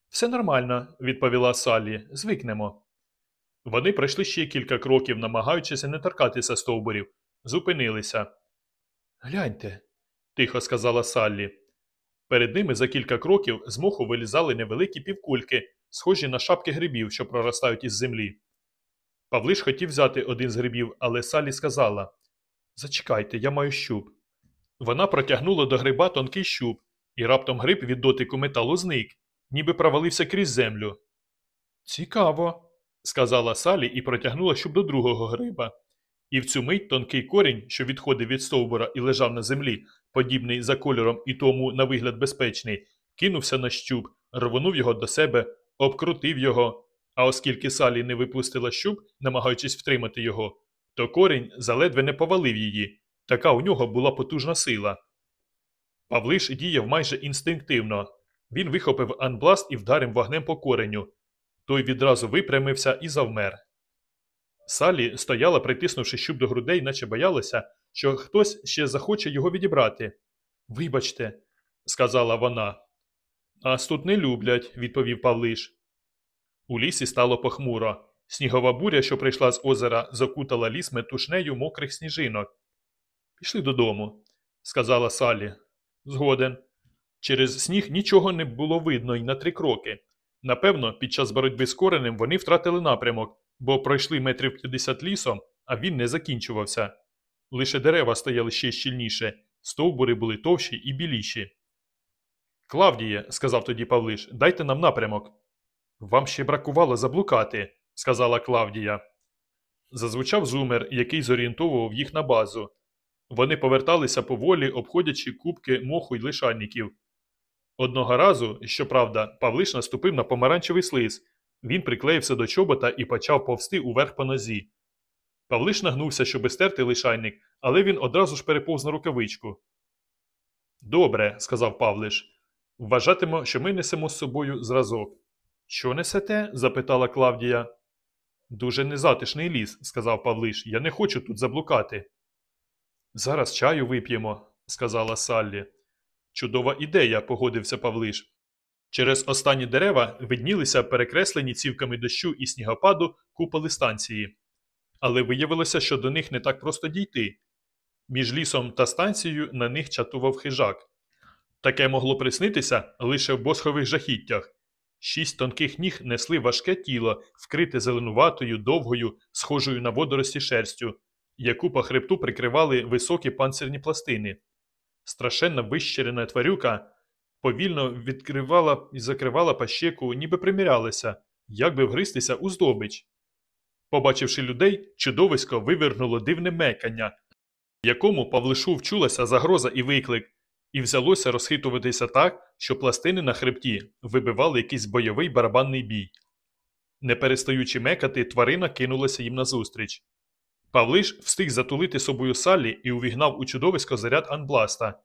Все нормально, відповіла Саллі. Звикнемо. Вони пройшли ще кілька кроків, намагаючись не торкатися стовбурів, зупинилися. Гляньте, тихо сказала Саллі. Перед ними за кілька кроків з моху вилізали невеликі півкульки, схожі на шапки грибів, що проростають із землі. Павлиш хотів взяти один з грибів, але Салі сказала Зачекайте, я маю щуп. Вона протягнула до гриба тонкий щуп, і раптом гриб від дотику металу зник, ніби провалився крізь землю. Цікаво, сказала Салі і протягнула щуп до другого гриба. І в цю мить тонкий корінь, що відходив від стовбура і лежав на землі, подібний за кольором і тому, на вигляд безпечний, кинувся на щуп, рвонув його до себе, обкрутив його. А оскільки Салі не випустила щуп, намагаючись втримати його, то корінь заледве не повалив її, Така у нього була потужна сила. Павлиш діяв майже інстинктивно. Він вихопив анбласт і вдарив вогнем по кореню. Той відразу випрямився і завмер. Салі стояла, притиснувши щуп до грудей, наче боялася, що хтось ще захоче його відібрати. Вибачте, сказала вона. Нас тут не люблять, відповів Павлиш. У лісі стало похмуро. Снігова буря, що прийшла з озера, закутала ліс метушнею мокрих сніжинок. Пішли додому, сказала Салі. Згоден. Через сніг нічого не було видно й на три кроки. Напевно, під час боротьби з коренем вони втратили напрямок, бо пройшли метрів 50 лісом, а він не закінчувався. Лише дерева стояли ще щільніше, стовбури були товщі і біліші. Клавдіє, сказав тоді Павлиш, дайте нам напрямок. Вам ще бракувало заблукати, сказала Клавдія. Зазвучав зумер, який зорієнтовував їх на базу. Вони поверталися поволі, обходячи кубки моху й лишальників. Одного разу, щоправда, Павлиш наступив на помаранчевий слиз. Він приклеївся до чобота і почав повсти уверх по нозі. Павлиш нагнувся, щоб стерти лишайник, але він одразу ж переповз на рукавичку. Добре, сказав Павлиш. Вважатимо, що ми несемо з собою зразок. Що несете? запитала Клавдія. Дуже незатишний ліс, сказав Павлиш. Я не хочу тут заблукати. Зараз чаю вип'ємо, сказала Саллі. Чудова ідея, погодився Павлиш. Через останні дерева виднілися перекреслені цівками дощу і снігопаду куполи станції. Але виявилося, що до них не так просто дійти. Між лісом та станцією на них чатував хижак. Таке могло приснитися лише в босхових жахіттях. Шість тонких ніг несли важке тіло, вкрите зеленуватою, довгою, схожою на водорості шерстю, яку по хребту прикривали високі панцирні пластини. Страшенна вищерена тварюка повільно відкривала і закривала пащеку, ніби примірялася, як би вгристися у здобич. Побачивши людей, чудовисько вивернуло дивне мекання, в якому Павлишу вчулася загроза і виклик, і взялося розхитуватися так, що пластини на хребті вибивали якийсь бойовий барабанний бій. Не перестаючи мекати, тварина кинулася їм назустріч. Павлиш встиг затулити собою Саллі і увігнав у чудовисько заряд анбласта.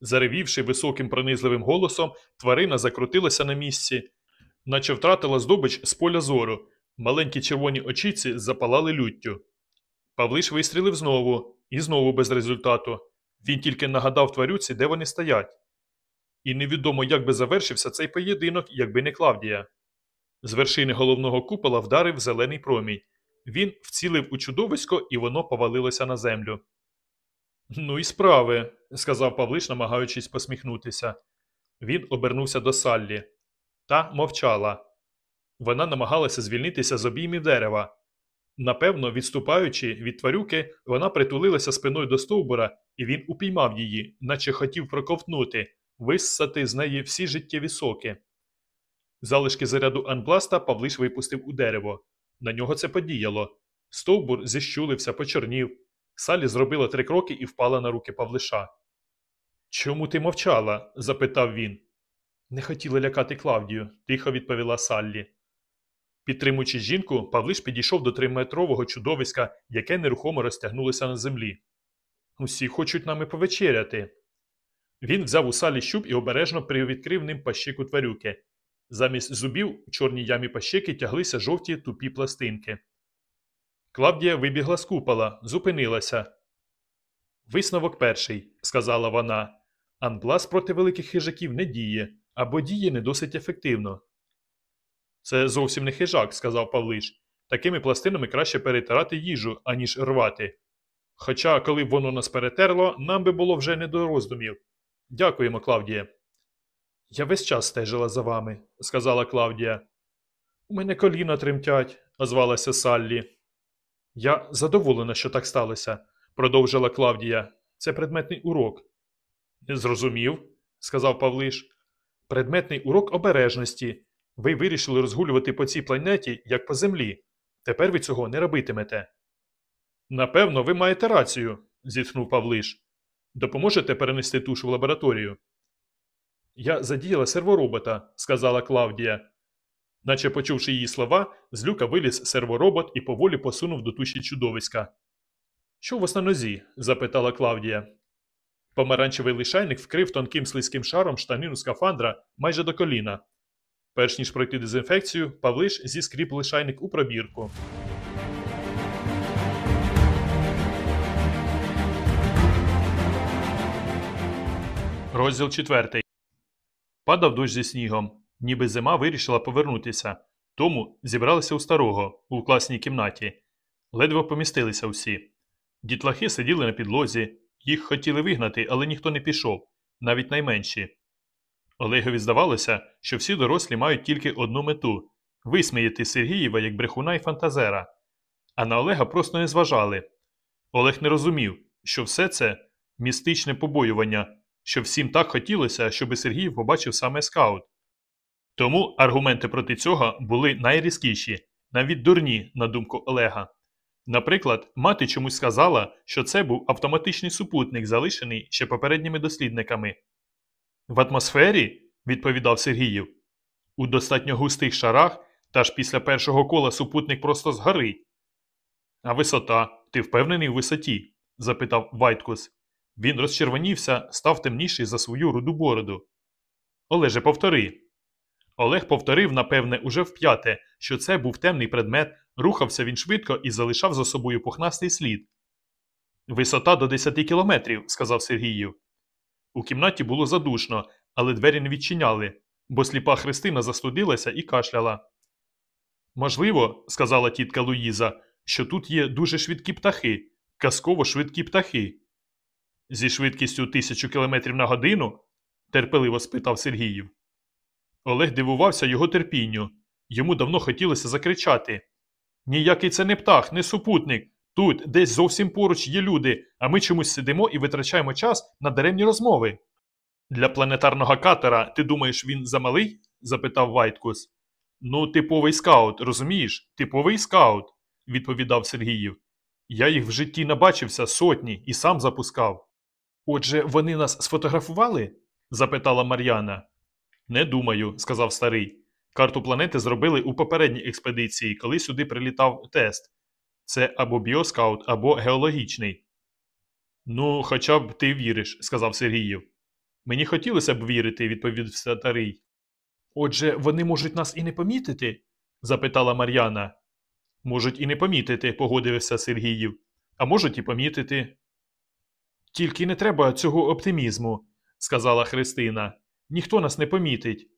Заревівши високим пронизливим голосом, тварина закрутилася на місці, наче втратила здобич з поля зору. Маленькі червоні очіці запалали люттю. Павлиш вистрілив знову, і знову без результату. Він тільки нагадав тварюці, де вони стоять. І невідомо, як би завершився цей поєдинок, якби не Клавдія. З вершини головного купола вдарив зелений промінь. Він вцілив у чудовисько, і воно повалилося на землю. Ну і справи, сказав Павлиш, намагаючись посміхнутися. Він обернувся до Саллі. Та мовчала. Вона намагалася звільнитися з обіймів дерева. Напевно, відступаючи від тварюки, вона притулилася спиною до стовбура, і він упіймав її, наче хотів проковтнути, виссати з неї всі життєві соки. Залишки заряду анбласта Павлиш випустив у дерево. На нього це подіяло. Стовбур зіщулився, почорнів. Салі зробила три кроки і впала на руки Павлиша. Чому ти мовчала? запитав він. Не хотіла лякати Клавдію, тихо відповіла Саллі. Підтримуючи жінку, Павлиш підійшов до триметрового чудовиська, яке нерухомо розтягнулося на землі. Усі хочуть нами повечеряти. Він взяв у салі щуп і обережно привідкрив ним пащику тварюки. Замість зубів у чорній ямі пащики тяглися жовті тупі пластинки. Клавдія вибігла з купола, зупинилася. Висновок перший, сказала вона. Анблас проти великих хижаків не діє або діє не досить ефективно. Це зовсім не хижак, сказав Павлиш. Такими пластинами краще перетирати їжу, аніж рвати. Хоча, коли б воно нас перетерло, нам би було вже не до роздумів. Дякуємо, Клавдія. Я весь час стежила за вами, сказала Клавдія. У мене коліна тремтять, озвалася Саллі. Я задоволена, що так сталося, продовжила Клавдія. Це предметний урок. Зрозумів, сказав Павлиш. Предметний урок обережності. Ви вирішили розгулювати по цій планеті, як по землі. Тепер ви цього не робитимете. Напевно, ви маєте рацію, зітхнув Павлиш. Допоможете перенести тушу в лабораторію? Я задіяла серворобота, сказала Клавдія. Наче почувши її слова, з люка виліз серворобот і поволі посунув до туші чудовиська. Що у вас на нозі? запитала Клавдія. Помаранчевий лишайник вкрив тонким слизьким шаром штанину скафандра майже до коліна. Перш ніж пройти дезінфекцію, Павлиш зіскріп лишайник у пробірку. Розділ четвертий. Падав дощ зі снігом, ніби зима вирішила повернутися. Тому зібралися у старого, у класній кімнаті. Ледве помістилися всі. Дітлахи сиділи на підлозі, їх хотіли вигнати, але ніхто не пішов, навіть найменші. Олегові здавалося, що всі дорослі мають тільки одну мету висміяти Сергієва як брехуна і фантазера. А на Олега просто не зважали. Олег не розумів, що все це містичне побоювання, що всім так хотілося, щоби Сергій побачив саме скаут. Тому аргументи проти цього були найрізкіші, навіть дурні, на думку Олега. Наприклад, мати чомусь сказала, що це був автоматичний супутник, залишений ще попередніми дослідниками. В атмосфері, відповідав Сергіїв, у достатньо густих шарах, та ж після першого кола супутник просто згорить. А висота, ти впевнений у висоті? запитав Вайткус. Він розчервонівся, став темніший за свою руду бороду. Олеже, повтори. Олег повторив, напевне, уже вп'яте, що це був темний предмет, рухався він швидко і залишав за собою пухнастий слід. Висота до 10 кілометрів, сказав Сергіїв. У кімнаті було задушно, але двері не відчиняли, бо сліпа Христина застудилася і кашляла. Можливо, сказала тітка Луїза, що тут є дуже швидкі птахи, казково швидкі птахи. Зі швидкістю тисячу кілометрів на годину? терпеливо спитав Сергіїв. Олег дивувався його терпінню. Йому давно хотілося закричати Ніякий це не птах, не супутник. Тут, десь зовсім поруч є люди, а ми чомусь сидимо і витрачаємо час на даремні розмови. Для планетарного катера ти думаєш, він замалий? запитав Вайткус. Ну, типовий скаут, розумієш? Типовий скаут, відповідав Сергіїв. Я їх в житті набачився сотні і сам запускав. Отже, вони нас сфотографували? запитала Мар'яна. Не думаю, сказав старий. Карту планети зробили у попередній експедиції, коли сюди прилітав тест. Це або біоскаут, або геологічний. Ну, хоча б ти віриш, сказав Сергіїв. Мені хотілося б вірити, відповів старий. Отже, вони можуть нас і не помітити? запитала Мар'яна. Можуть і не помітити, погодився Сергіїв. А можуть і помітити. Тільки не треба цього оптимізму, сказала Христина. Ніхто нас не помітить.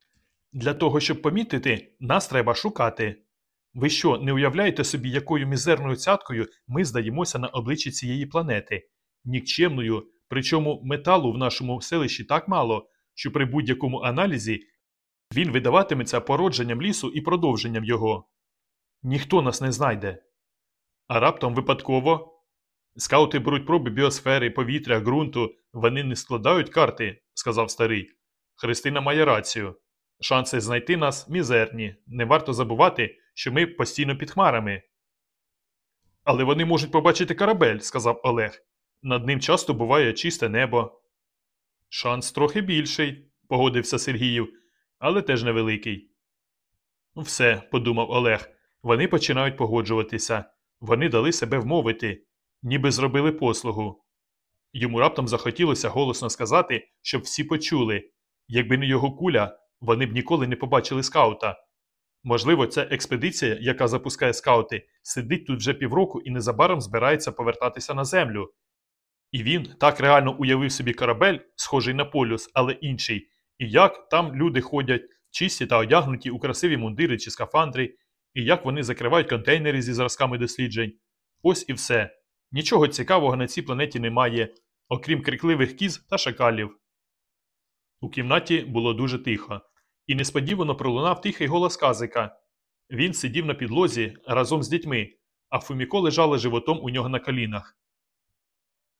Для того, щоб помітити, нас треба шукати. Ви що, не уявляєте собі, якою мізерною цяткою ми здаємося на обличчі цієї планети? Нікчемною, причому металу в нашому селищі так мало, що при будь-якому аналізі він видаватиметься породженням лісу і продовженням його. Ніхто нас не знайде. А раптом випадково. Скаути беруть проби біосфери, повітря, ґрунту, вони не складають карти, сказав старий. Христина має рацію. Шанси знайти нас мізерні. Не варто забувати, що ми постійно під хмарами. Але вони можуть побачити корабель, сказав Олег. Над ним часто буває чисте небо. Шанс трохи більший, погодився Сергіїв, але теж невеликий. Все, подумав Олег, вони починають погоджуватися. Вони дали себе вмовити, ніби зробили послугу. Йому раптом захотілося голосно сказати, щоб всі почули якби не його куля, вони б ніколи не побачили скаута. Можливо, ця експедиція, яка запускає скаути, сидить тут вже півроку і незабаром збирається повертатися на землю. І він так реально уявив собі корабель, схожий на полюс, але інший, і як там люди ходять, чисті та одягнуті у красиві мундири чи скафандри, і як вони закривають контейнери зі зразками досліджень. Ось і все. Нічого цікавого на цій планеті немає, окрім крикливих кіз та шакалів. У кімнаті було дуже тихо, і несподівано пролунав тихий голос казика. Він сидів на підлозі разом з дітьми, а Фуміко лежала животом у нього на колінах.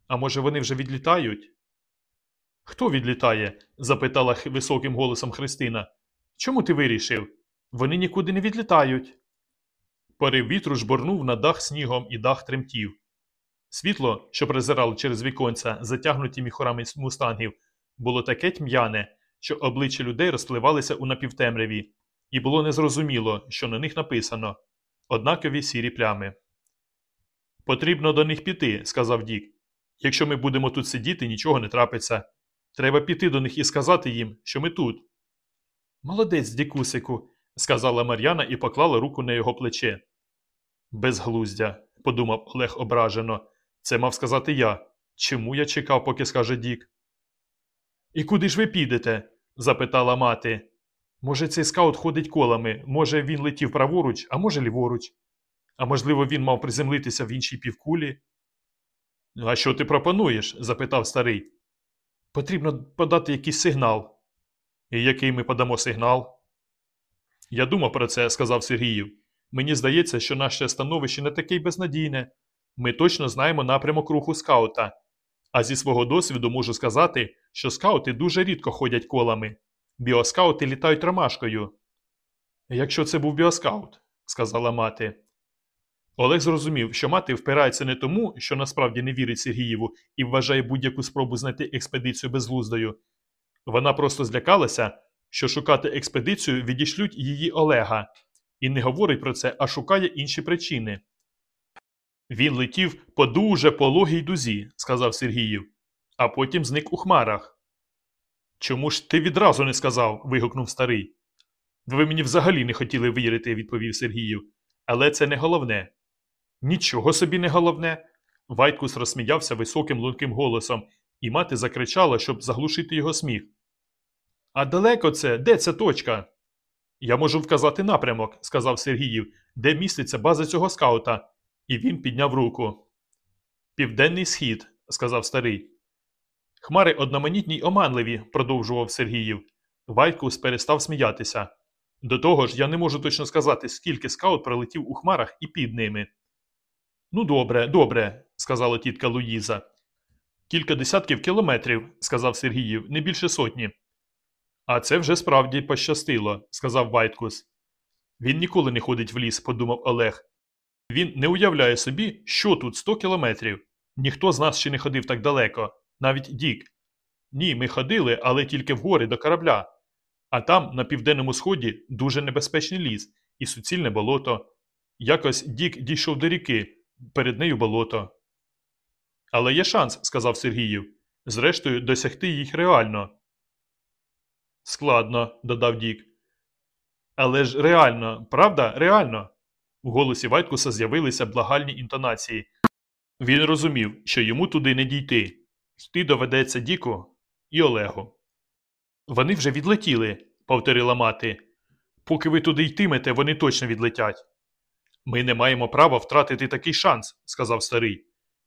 А може, вони вже відлітають? Хто відлітає? запитала високим голосом Христина. Чому ти вирішив? Вони нікуди не відлітають. Порив вітру жборнув на дах снігом і дах тремтів. Світло, що призирало через віконця, затягнуті міхорами мустангів, було таке тьмяне, що обличчя людей розпливалися у напівтемряві, і було незрозуміло, що на них написано однакові сірі плями. Потрібно до них піти, сказав Дік. Якщо ми будемо тут сидіти, нічого не трапиться. Треба піти до них і сказати їм, що ми тут. Молодець, Дікусику, сказала Мар'яна і поклала руку на його плече. Безглуздя, подумав Олег ображено. Це мав сказати я. Чому я чекав, поки скаже Дік? І куди ж ви підете? запитала мати. Може, цей скаут ходить колами, може, він летів праворуч, а може ліворуч. А можливо, він мав приземлитися в іншій півкулі. А що ти пропонуєш? запитав старий. Потрібно подати якийсь сигнал. І який ми подамо сигнал? Я думав про це, сказав Сергіїв. Мені здається, що наше становище не таке й безнадійне. Ми точно знаємо напрямок руху скаута. А зі свого досвіду можу сказати, що скаути дуже рідко ходять колами. Біоскаути літають ромашкою. Якщо це був біоскаут, сказала мати. Олег зрозумів, що мати впирається не тому, що насправді не вірить Сергієву і вважає будь-яку спробу знайти експедицію безглуздою. Вона просто злякалася, що шукати експедицію відійшлють її Олега, і не говорить про це, а шукає інші причини. Він летів по дуже пологій дузі, сказав Сергіїв, а потім зник у хмарах. Чому ж ти відразу не сказав? вигукнув старий. Ви мені взагалі не хотіли вірити, відповів Сергіїв. Але це не головне. Нічого собі не головне. Вайткус розсміявся високим лунким голосом, і мати закричала, щоб заглушити його сміх. А далеко це? Де ця точка? Я можу вказати напрямок, сказав Сергіїв, де міститься база цього скаута, і він підняв руку. Південний схід, сказав старий. Хмари одноманітні й оманливі, продовжував Сергіїв. Вайткус перестав сміятися. До того ж, я не можу точно сказати, скільки скаут пролетів у хмарах і під ними. Ну, добре, добре, сказала тітка Луїза. Кілька десятків кілометрів, сказав Сергіїв, не більше сотні. А це вже справді пощастило, сказав Вайткус. Він ніколи не ходить в ліс, подумав Олег. Він не уявляє собі, що тут 100 кілометрів. Ніхто з нас ще не ходив так далеко, навіть Дік. Ні, ми ходили, але тільки вгори до корабля. А там, на південному сході, дуже небезпечний ліс і суцільне болото. Якось Дік дійшов до ріки, перед нею болото. Але є шанс, сказав Сергіїв. Зрештою, досягти їх реально. Складно, додав Дік. Але ж реально, правда, реально. У голосі Вайткуса з'явилися благальні інтонації. Він розумів, що йому туди не дійти. Йти доведеться Діку і Олегу. Вони вже відлетіли, повторила мати. Поки ви туди йтимете, вони точно відлетять. Ми не маємо права втратити такий шанс, сказав старий.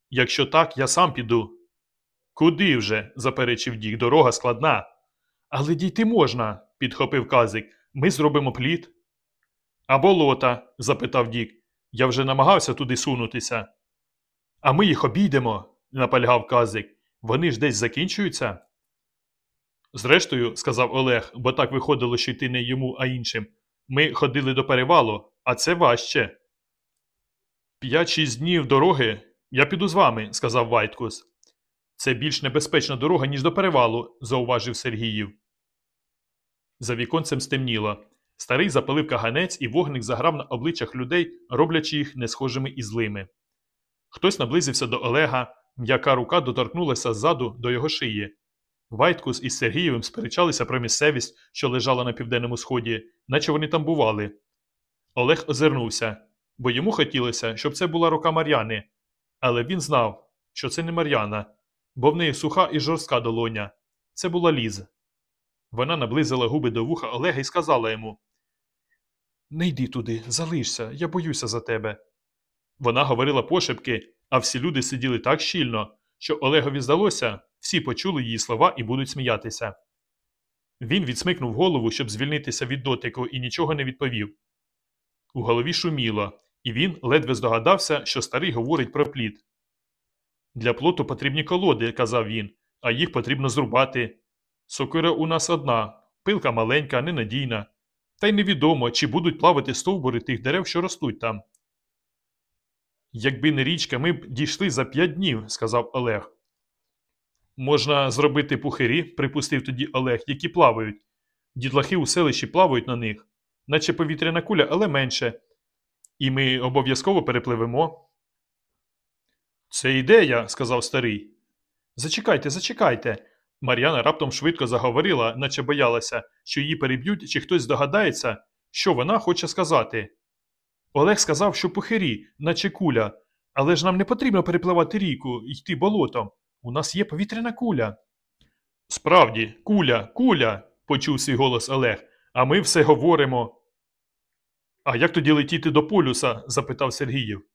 Якщо так, я сам піду. Куди вже? заперечив Дік, дорога складна. Але дійти можна, підхопив казик. Ми зробимо плід. А болота? запитав Дік. Я вже намагався туди сунутися. А ми їх обійдемо, наполягав казик. Вони ж десь закінчуються. Зрештою, сказав Олег, бо так виходило, що йти не йому, а іншим. Ми ходили до перевалу, а це важче. П'ять-шість днів дороги. Я піду з вами, сказав Вайткус. Це більш небезпечна дорога, ніж до перевалу, зауважив Сергіїв. За віконцем стемніло. Старий запалив каганець, і вогник заграв на обличчях людей, роблячи їх несхожими і злими. Хтось наблизився до Олега, м'яка рука доторкнулася ззаду до його шиї. Вайткус із Сергієвим сперечалися про місцевість, що лежала на південному сході, наче вони там бували. Олег озирнувся, бо йому хотілося, щоб це була рука Мар'яни. Але він знав, що це не Мар'яна, бо в неї суха і жорстка долоня. Це була Ліз. Вона наблизила губи до вуха Олега і сказала йому Не йди туди, залишся, я боюся за тебе. Вона говорила пошепки, а всі люди сиділи так щільно, що Олегові здалося, всі почули її слова і будуть сміятися. Він відсмикнув голову, щоб звільнитися від дотику, і нічого не відповів. У голові шуміло, і він ледве здогадався, що старий говорить про плід. Для плоту потрібні колоди, казав він, а їх потрібно зрубати. Сокира у нас одна, пилка маленька, ненадійна, та й невідомо, чи будуть плавати стовбури тих дерев, що ростуть там. Якби не річка, ми б дійшли за п'ять днів, сказав Олег. Можна зробити пухирі, припустив тоді Олег, які плавають. Дідлахи у селищі плавають на них, наче повітряна куля, але менше. І ми обов'язково перепливемо. Це ідея, сказав старий. Зачекайте, зачекайте. Мар'яна раптом швидко заговорила, наче боялася, що її переб'ють чи хтось здогадається, що вона хоче сказати. Олег сказав, що похирі, наче куля, але ж нам не потрібно перепливати ріку йти болотом. У нас є повітряна куля. Справді, куля, куля, почув свій голос Олег, а ми все говоримо. А як тоді летіти до полюса? запитав Сергіїв.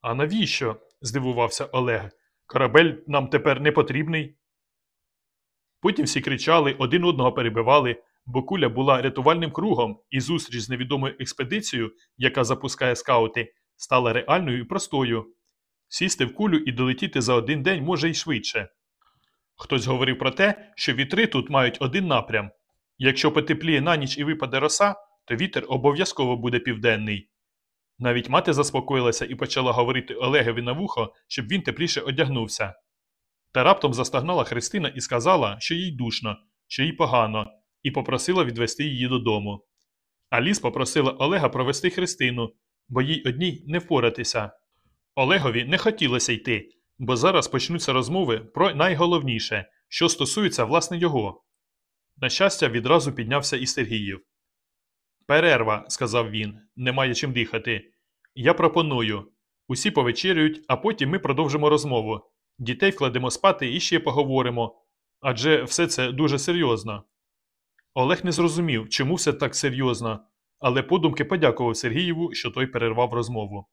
А навіщо? здивувався Олег. Корабель нам тепер не потрібний. Потім всі кричали, один одного перебивали, бо куля була рятувальним кругом, і зустріч з невідомою експедицією, яка запускає скаути, стала реальною і простою. Сісти в кулю і долетіти за один день може й швидше. Хтось говорив про те, що вітри тут мають один напрям. Якщо потепліє на ніч і випаде роса, то вітер обов'язково буде південний. Навіть мати заспокоїлася і почала говорити Олегові на вухо, щоб він тепліше одягнувся. Та раптом застагнала Христина і сказала, що їй душно, що їй погано, і попросила відвести її додому. Аліс попросила Олега провести Христину, бо їй одній не впоратися. Олегові не хотілося йти, бо зараз почнуться розмови про найголовніше, що стосується власне його. На щастя, відразу піднявся і Сергіїв. Перерва, сказав він, немає чим дихати. Я пропоную. Усі повечерюють, а потім ми продовжимо розмову. Дітей вкладемо спати і ще поговоримо. Адже все це дуже серйозно. Олег не зрозумів, чому все так серйозно, але подумки подякував Сергієву, що той перервав розмову.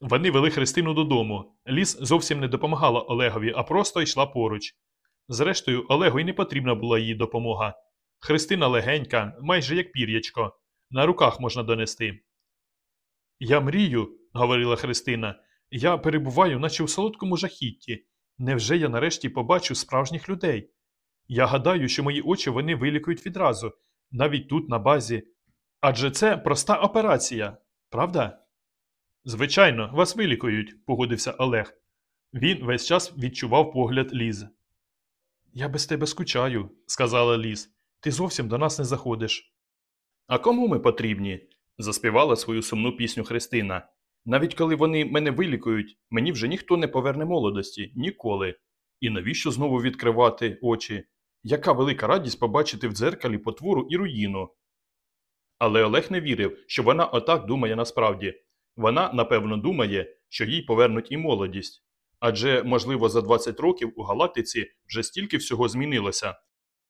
Вони вели Христину додому. Ліс зовсім не допомагала Олегові, а просто йшла поруч. Зрештою, Олегу й не потрібна була її допомога. Христина легенька, майже як пір'ячко, на руках можна донести. Я мрію, говорила Христина, я перебуваю, наче у солодкому жахітті. Невже я нарешті побачу справжніх людей? Я гадаю, що мої очі вони вилікують відразу, навіть тут, на базі. Адже це проста операція, правда? Звичайно, вас вилікують, погодився Олег. Він весь час відчував погляд Ліз. Я без тебе скучаю, сказала Ліз. Ти зовсім до нас не заходиш. А кому ми потрібні? заспівала свою сумну пісню Христина. Навіть коли вони мене вилікують, мені вже ніхто не поверне молодості ніколи. І навіщо знову відкривати очі? Яка велика радість побачити в дзеркалі потвору і руїну. Але Олег не вірив, що вона отак думає насправді. Вона, напевно, думає, що їй повернуть і молодість. Адже, можливо, за 20 років у галактиці вже стільки всього змінилося,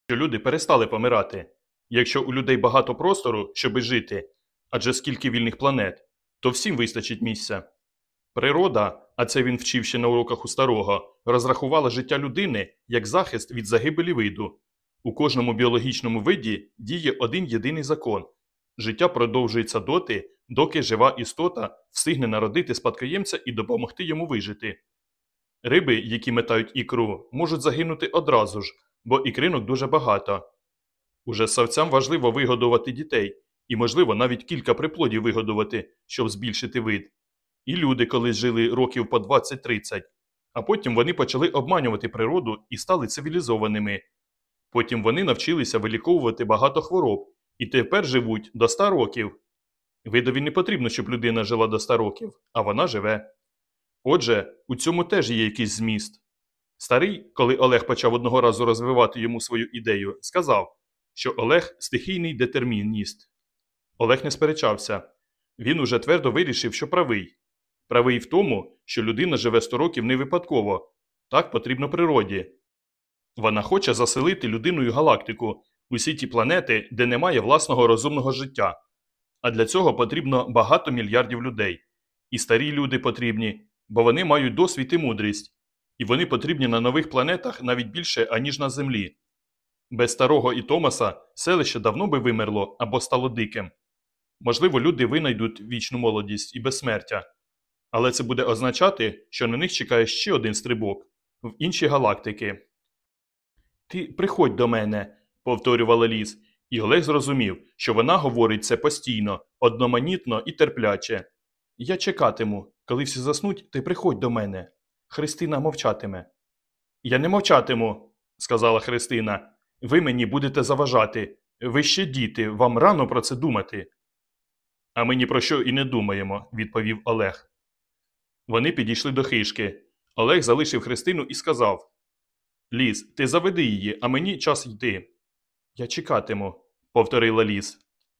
що люди перестали помирати. Якщо у людей багато простору, щоби жити, адже скільки вільних планет, то всім вистачить місця. Природа, а це він вчив ще на уроках у старого, розрахувала життя людини як захист від загибелі виду. У кожному біологічному виді діє один єдиний закон життя продовжується доти, доки жива істота встигне народити спадкоємця і допомогти йому вижити. Риби, які метають ікру, можуть загинути одразу ж, бо ікринок дуже багато. Уже савцям важливо вигодувати дітей, і, можливо, навіть кілька приплодів вигодувати, щоб збільшити вид. І люди колись жили років по 20-30, а потім вони почали обманювати природу і стали цивілізованими. Потім вони навчилися виліковувати багато хвороб і тепер живуть до 100 років. Видові не потрібно, щоб людина жила до 100 років, а вона живе. Отже, у цьому теж є якийсь зміст. Старий, коли Олег почав одного разу розвивати йому свою ідею, сказав, що Олег стихійний детермініст. Олег не сперечався. Він уже твердо вирішив, що правий. Правий в тому, що людина живе 100 років не випадково. Так потрібно природі. Вона хоче заселити людиною галактику, усі ті планети, де немає власного розумного життя. А для цього потрібно багато мільярдів людей. І старі люди потрібні, бо вони мають досвід і мудрість, і вони потрібні на нових планетах навіть більше, аніж на Землі. Без старого і Томаса селище давно би вимерло або стало диким. Можливо, люди винайдуть вічну молодість і безсмертя, але це буде означати, що на них чекає ще один стрибок в інші галактики. Ти приходь до мене, повторювала ліс, і Олег зрозумів, що вона говорить це постійно, одноманітно і терпляче. Я чекатиму, коли всі заснуть, ти приходь до мене. Христина мовчатиме. Я не мовчатиму, сказала Христина. Ви мені будете заважати. Ви ще діти, вам рано про це думати. А ми ні про що і не думаємо, відповів Олег. Вони підійшли до хишки. Олег залишив Христину і сказав: Ліс, ти заведи її, а мені час йти. Я чекатиму, повторила ліс.